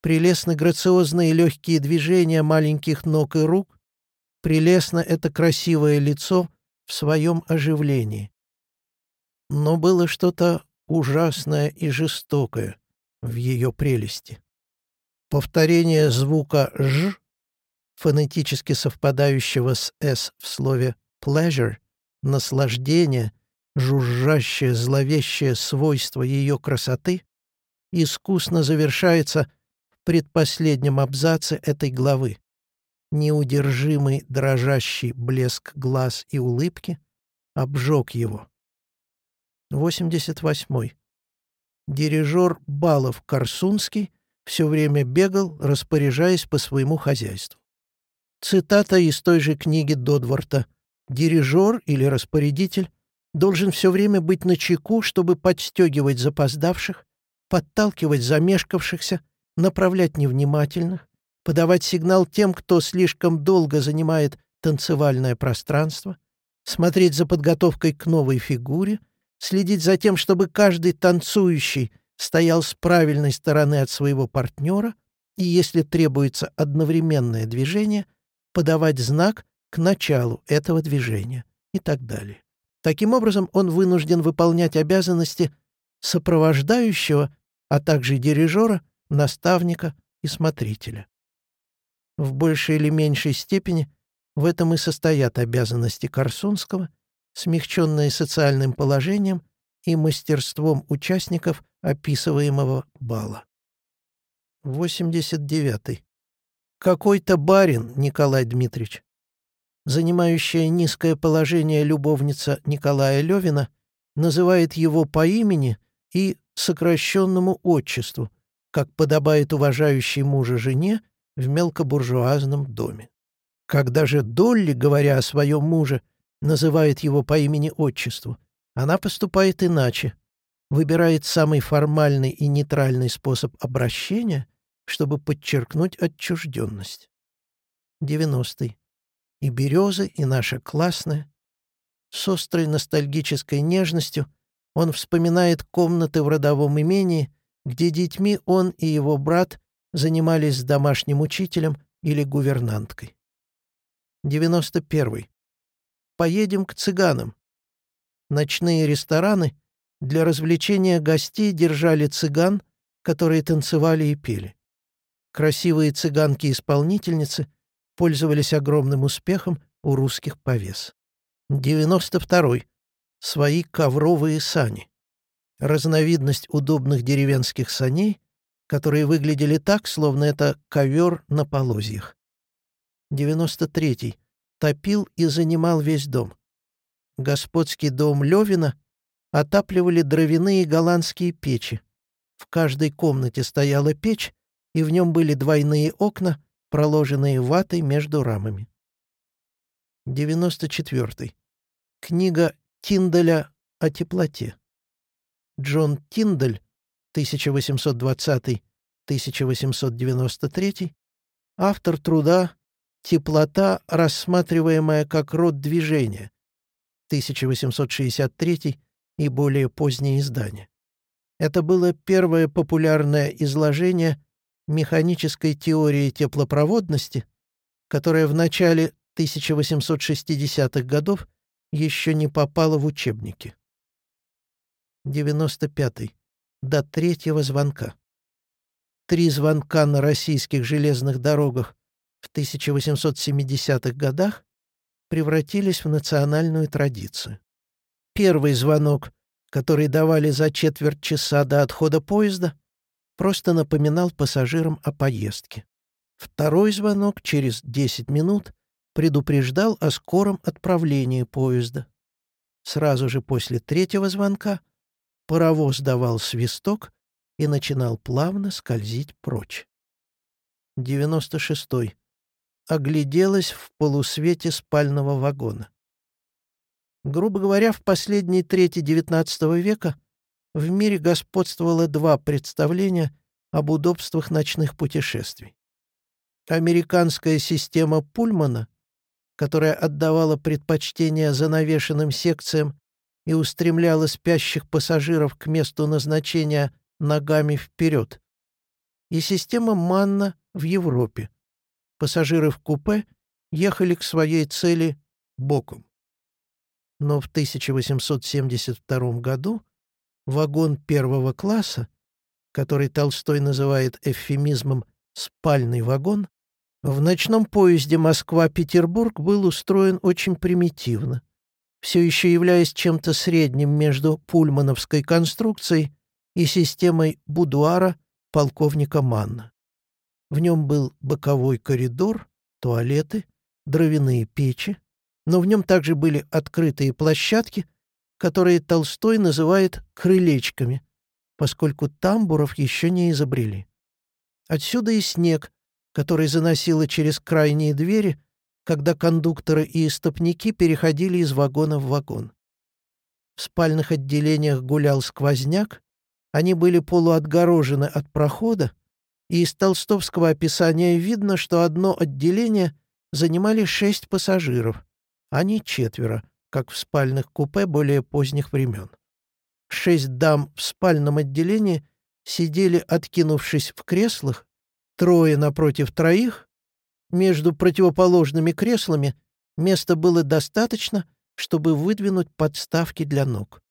Speaker 1: прелестно грациозные легкие движения маленьких ног и рук, прелестно это красивое лицо в своем оживлении. Но было что-то ужасное и жестокое в ее прелести. Повторение звука «ж» фонетически совпадающего с «с» в слове «pleasure», наслаждение, жужжащее, зловещее свойство ее красоты, искусно завершается в предпоследнем абзаце этой главы. Неудержимый дрожащий блеск глаз и улыбки обжег его. 88. Дирижер Балов Корсунский все время бегал, распоряжаясь по своему хозяйству. Цитата из той же книги Додворта. «Дирижер или распорядитель должен все время быть на чеку, чтобы подстегивать запоздавших, подталкивать замешкавшихся, направлять невнимательных, подавать сигнал тем, кто слишком долго занимает танцевальное пространство, смотреть за подготовкой к новой фигуре, следить за тем, чтобы каждый танцующий стоял с правильной стороны от своего партнера и, если требуется одновременное движение — подавать знак к началу этого движения и так далее. Таким образом, он вынужден выполнять обязанности сопровождающего, а также дирижера, наставника и смотрителя. В большей или меньшей степени в этом и состоят обязанности Корсунского, смягченные социальным положением и мастерством участников описываемого бала. 89. Какой-то барин, Николай Дмитриевич. Занимающая низкое положение любовница Николая Левина называет его по имени и сокращенному отчеству, как подобает уважающей мужа жене в мелкобуржуазном доме. Когда же Долли, говоря о своем муже, называет его по имени-отчеству, она поступает иначе, выбирает самый формальный и нейтральный способ обращения — чтобы подчеркнуть отчужденность. 90. И березы, и наша классная. С острой ностальгической нежностью он вспоминает комнаты в родовом имении, где детьми он и его брат занимались с домашним учителем или гувернанткой. 91. поедем к цыганам». Ночные рестораны для развлечения гостей держали цыган, которые танцевали и пели. Красивые цыганки-исполнительницы пользовались огромным успехом у русских повес. 92. Свои ковровые сани. Разновидность удобных деревенских саней, которые выглядели так, словно это ковер на полозьях. 93. Топил и занимал весь дом. Господский дом Левина отапливали дровяные голландские печи. В каждой комнате стояла печь, и в нем были двойные окна, проложенные ватой между рамами. 94. Книга Тинделя о теплоте. Джон Тиндель, 1820-1893, автор труда «Теплота, рассматриваемая как род движения», 1863 и более поздние издания. Это было первое популярное изложение механической теории теплопроводности, которая в начале 1860-х годов еще не попала в учебники. 95. До третьего звонка. Три звонка на российских железных дорогах в 1870-х годах превратились в национальную традицию. Первый звонок, который давали за четверть часа до отхода поезда, просто напоминал пассажирам о поездке. Второй звонок через 10 минут предупреждал о скором отправлении поезда. Сразу же после третьего звонка паровоз давал свисток и начинал плавно скользить прочь. 96. -й огляделась в полусвете спального вагона. Грубо говоря, в последней трети XIX века в мире господствовало два представления об удобствах ночных путешествий. Американская система Пульмана, которая отдавала предпочтение занавешенным секциям и устремляла спящих пассажиров к месту назначения ногами вперед, и система Манна в Европе, Пассажиры в купе ехали к своей цели боком. Но в 1872 году вагон первого класса, который Толстой называет эвфемизмом «спальный вагон», в ночном поезде Москва-Петербург был устроен очень примитивно, все еще являясь чем-то средним между пульмановской конструкцией и системой будуара полковника Манна. В нем был боковой коридор, туалеты, дровяные печи, но в нем также были открытые площадки, которые Толстой называет «крылечками», поскольку тамбуров еще не изобрели. Отсюда и снег, который заносило через крайние двери, когда кондукторы и истопники переходили из вагона в вагон. В спальных отделениях гулял сквозняк, они были полуотгорожены от прохода, и из толстовского описания видно, что одно отделение занимали шесть пассажиров, а не четверо, как в спальных купе более поздних времен. Шесть дам в спальном отделении сидели, откинувшись в креслах, трое напротив троих. Между противоположными креслами места было достаточно, чтобы выдвинуть подставки для ног.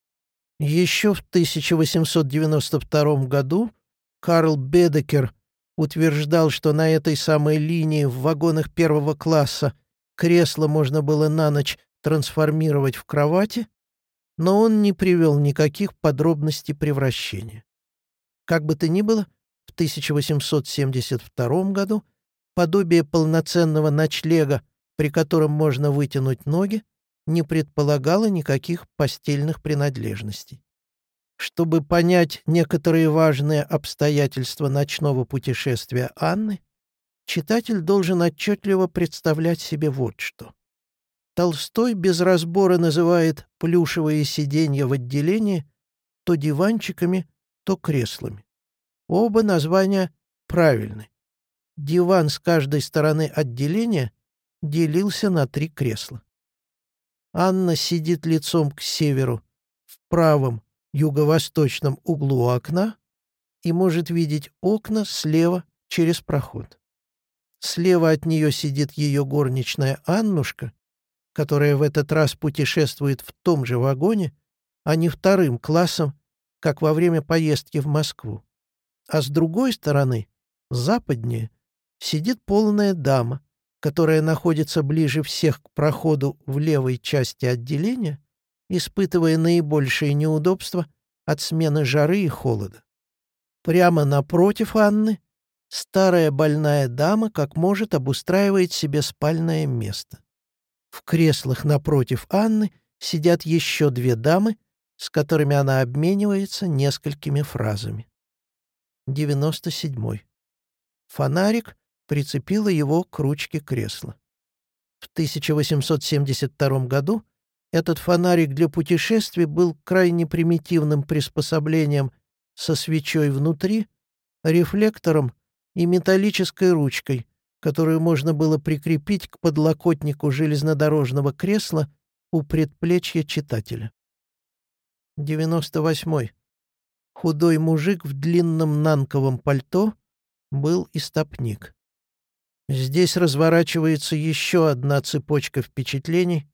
Speaker 1: Еще в 1892 году Карл Бедекер утверждал, что на этой самой линии в вагонах первого класса кресло можно было на ночь трансформировать в кровати, но он не привел никаких подробностей превращения. Как бы то ни было, в 1872 году подобие полноценного ночлега, при котором можно вытянуть ноги, не предполагало никаких постельных принадлежностей. Чтобы понять некоторые важные обстоятельства ночного путешествия Анны, читатель должен отчетливо представлять себе вот что. Толстой без разбора называет плюшевые сиденья в отделении то диванчиками, то креслами. Оба названия правильны. Диван с каждой стороны отделения делился на три кресла. Анна сидит лицом к северу, в правом, юго-восточном углу окна и может видеть окна слева через проход. Слева от нее сидит ее горничная Аннушка, которая в этот раз путешествует в том же вагоне, а не вторым классом, как во время поездки в Москву. А с другой стороны, западнее, сидит полная дама, которая находится ближе всех к проходу в левой части отделения, испытывая наибольшее неудобство от смены жары и холода. Прямо напротив Анны старая больная дама как может обустраивает себе спальное место. В креслах напротив Анны сидят еще две дамы, с которыми она обменивается несколькими фразами. 97. Фонарик прицепила его к ручке кресла. В 1872 году этот фонарик для путешествий был крайне примитивным приспособлением со свечой внутри, рефлектором и металлической ручкой, которую можно было прикрепить к подлокотнику железнодорожного кресла у предплечья читателя. 98. Худой мужик в длинном нанковом пальто был истопник. Здесь разворачивается еще одна цепочка впечатлений,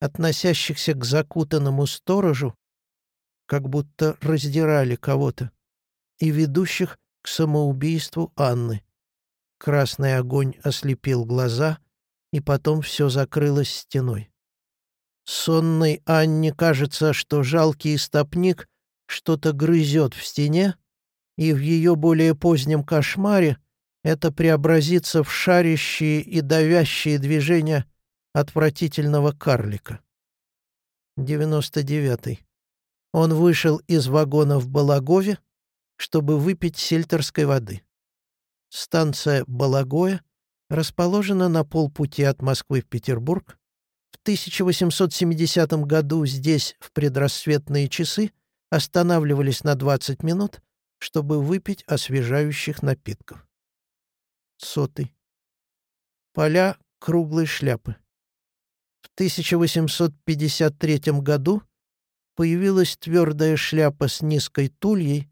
Speaker 1: относящихся к закутанному сторожу, как будто раздирали кого-то, и ведущих к самоубийству Анны. Красный огонь ослепил глаза, и потом все закрылось стеной. Сонной Анне кажется, что жалкий истопник что-то грызет в стене, и в ее более позднем кошмаре это преобразится в шарящие и давящие движения отвратительного карлика. 99. Он вышел из вагона в Балагове, чтобы выпить сельтерской воды. Станция Балагоя расположена на полпути от Москвы в Петербург. В 1870 году здесь в предрассветные часы останавливались на 20 минут, чтобы выпить освежающих напитков. Сотый. Поля круглой шляпы. В 1853 году появилась твердая шляпа с низкой тульей,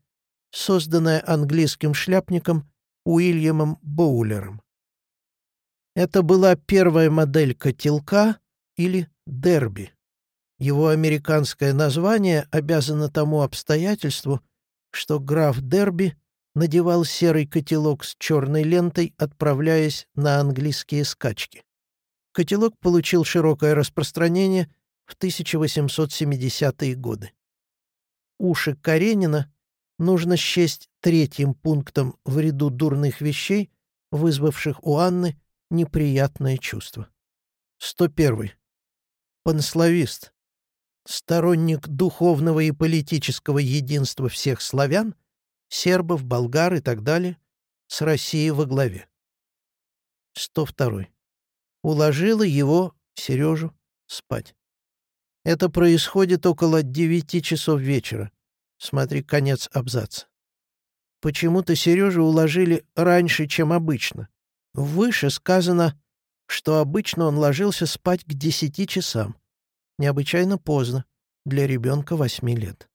Speaker 1: созданная английским шляпником Уильямом Боулером. Это была первая модель котелка или дерби. Его американское название обязано тому обстоятельству, что граф Дерби надевал серый котелок с черной лентой, отправляясь на английские скачки. Котелок получил широкое распространение в 1870-е годы. Уши Каренина нужно счесть третьим пунктом в ряду дурных вещей, вызвавших у Анны неприятное чувство. 101. Панславист. Сторонник духовного и политического единства всех славян, сербов, болгар и так далее, с Россией во главе. 102 уложила его, Сережу, спать. Это происходит около девяти часов вечера. Смотри конец абзаца. Почему-то Сережу уложили раньше, чем обычно. Выше сказано, что обычно он ложился спать к десяти часам. Необычайно поздно для ребенка восьми лет.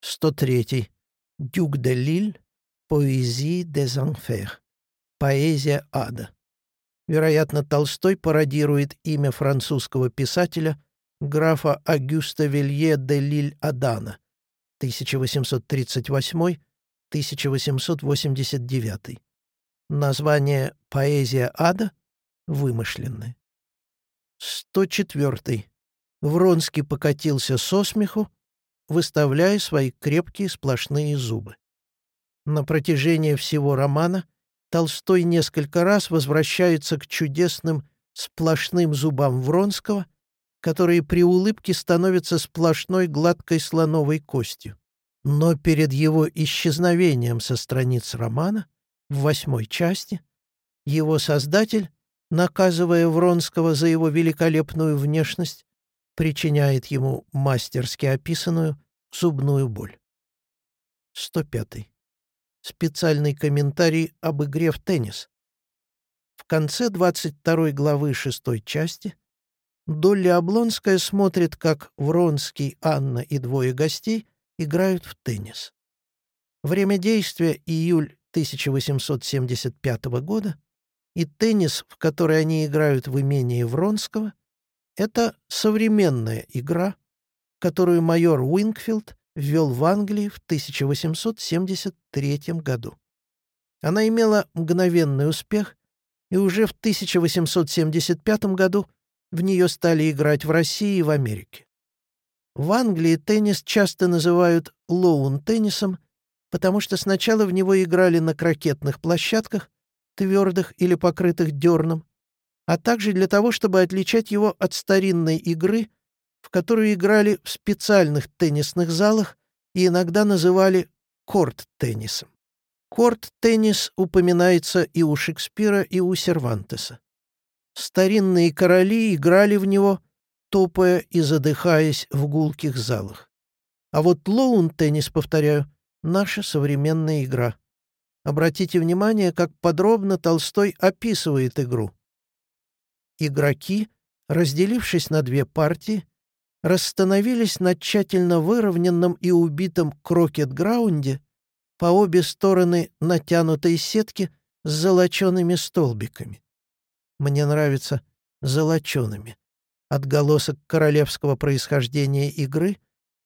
Speaker 1: 103. Дюк де Лиль, поэзии des enfers. Поэзия ада. Вероятно, Толстой пародирует имя французского писателя графа Агюста Вилье де Лиль-Адана 1838-1889. Название «Поэзия ада» вымышленное. 104. Вронский покатился со смеху, выставляя свои крепкие сплошные зубы. На протяжении всего романа Толстой несколько раз возвращается к чудесным сплошным зубам Вронского, которые при улыбке становятся сплошной гладкой слоновой костью. Но перед его исчезновением со страниц романа, в восьмой части, его создатель, наказывая Вронского за его великолепную внешность, причиняет ему мастерски описанную зубную боль. 105 специальный комментарий об игре в теннис. В конце 22 главы 6 части Долли Облонская смотрит, как Вронский, Анна и двое гостей играют в теннис. Время действия — июль 1875 года, и теннис, в который они играют в имении Вронского, Это современная игра, которую майор Уинкфилд ввел в Англии в 1873 году. Она имела мгновенный успех, и уже в 1875 году в нее стали играть в России и в Америке. В Англии теннис часто называют лоун-теннисом, потому что сначала в него играли на крокетных площадках, твердых или покрытых дерном, а также для того, чтобы отличать его от старинной игры, в которую играли в специальных теннисных залах и иногда называли корт-теннисом. Корт-теннис упоминается и у Шекспира, и у Сервантеса. Старинные короли играли в него, топая и задыхаясь в гулких залах. А вот лоун-теннис, повторяю, наша современная игра. Обратите внимание, как подробно Толстой описывает игру. Игроки, разделившись на две партии, расстановились на тщательно выровненном и убитом крокет-граунде по обе стороны натянутой сетки с золочеными столбиками. Мне нравится «золочеными» отголосок королевского происхождения игры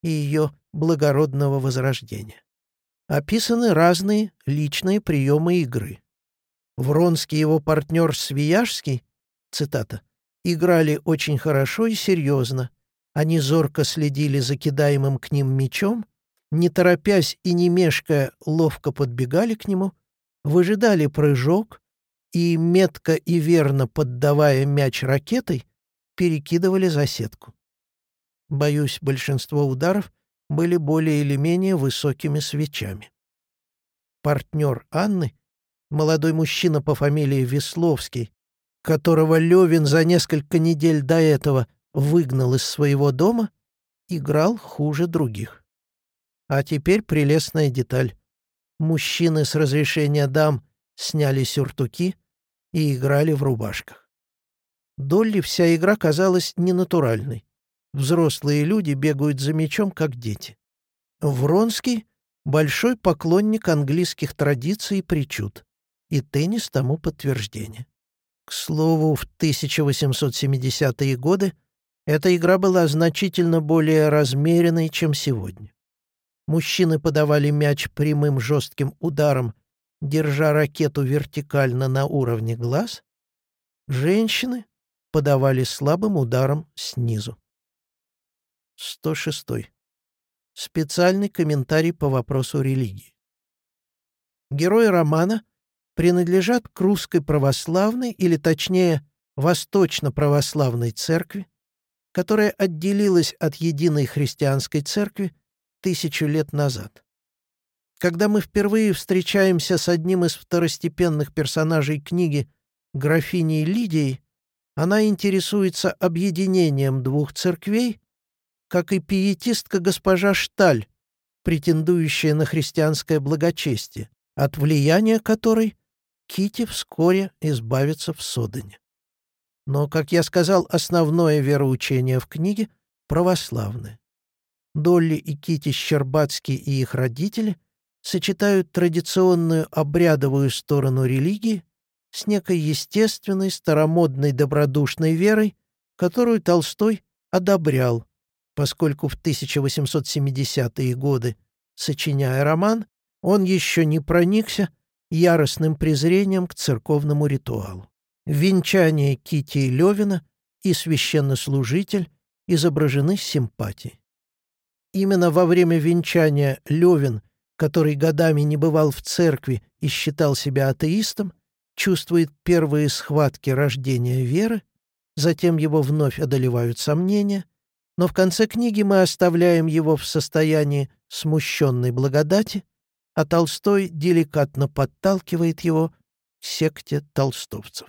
Speaker 1: и ее благородного возрождения. Описаны разные личные приемы игры. Вронский его партнер Свияжский, цитата, «играли очень хорошо и серьезно. Они зорко следили за кидаемым к ним мечом, не торопясь и не мешкая, ловко подбегали к нему, выжидали прыжок и, метко и верно поддавая мяч ракетой, перекидывали за сетку. Боюсь, большинство ударов были более или менее высокими свечами. Партнер Анны, молодой мужчина по фамилии Весловский, которого Левин за несколько недель до этого выгнал из своего дома, играл хуже других. А теперь прелестная деталь. Мужчины с разрешения дам сняли сюртуки и играли в рубашках. Долли вся игра казалась ненатуральной. Взрослые люди бегают за мячом, как дети. Вронский — большой поклонник английских традиций и причуд, и теннис тому подтверждение. К слову, в 1870-е годы эта игра была значительно более размеренной, чем сегодня. Мужчины подавали мяч прямым жестким ударом, держа ракету вертикально на уровне глаз. Женщины подавали слабым ударом снизу. 106. Специальный комментарий по вопросу религии. Герои романа принадлежат к русской православной, или точнее, восточно-православной церкви, которая отделилась от единой христианской церкви тысячу лет назад. Когда мы впервые встречаемся с одним из второстепенных персонажей книги графиней Лидией, она интересуется объединением двух церквей, как и пиетистка госпожа Шталь, претендующая на христианское благочестие, от влияния которой Кити вскоре избавится в Содане. Но, как я сказал, основное вероучение в книге — православное. Долли и Кити Щербацкий и их родители сочетают традиционную обрядовую сторону религии с некой естественной, старомодной, добродушной верой, которую Толстой одобрял, поскольку в 1870-е годы, сочиняя роман, он еще не проникся яростным презрением к церковному ритуалу. Венчание Кити и Левина и священнослужитель изображены с симпатией. Именно во время венчания Левин, который годами не бывал в церкви и считал себя атеистом, чувствует первые схватки рождения веры, затем его вновь одолевают сомнения, но в конце книги мы оставляем его в состоянии смущенной благодати, а Толстой деликатно подталкивает его к секте толстовцев.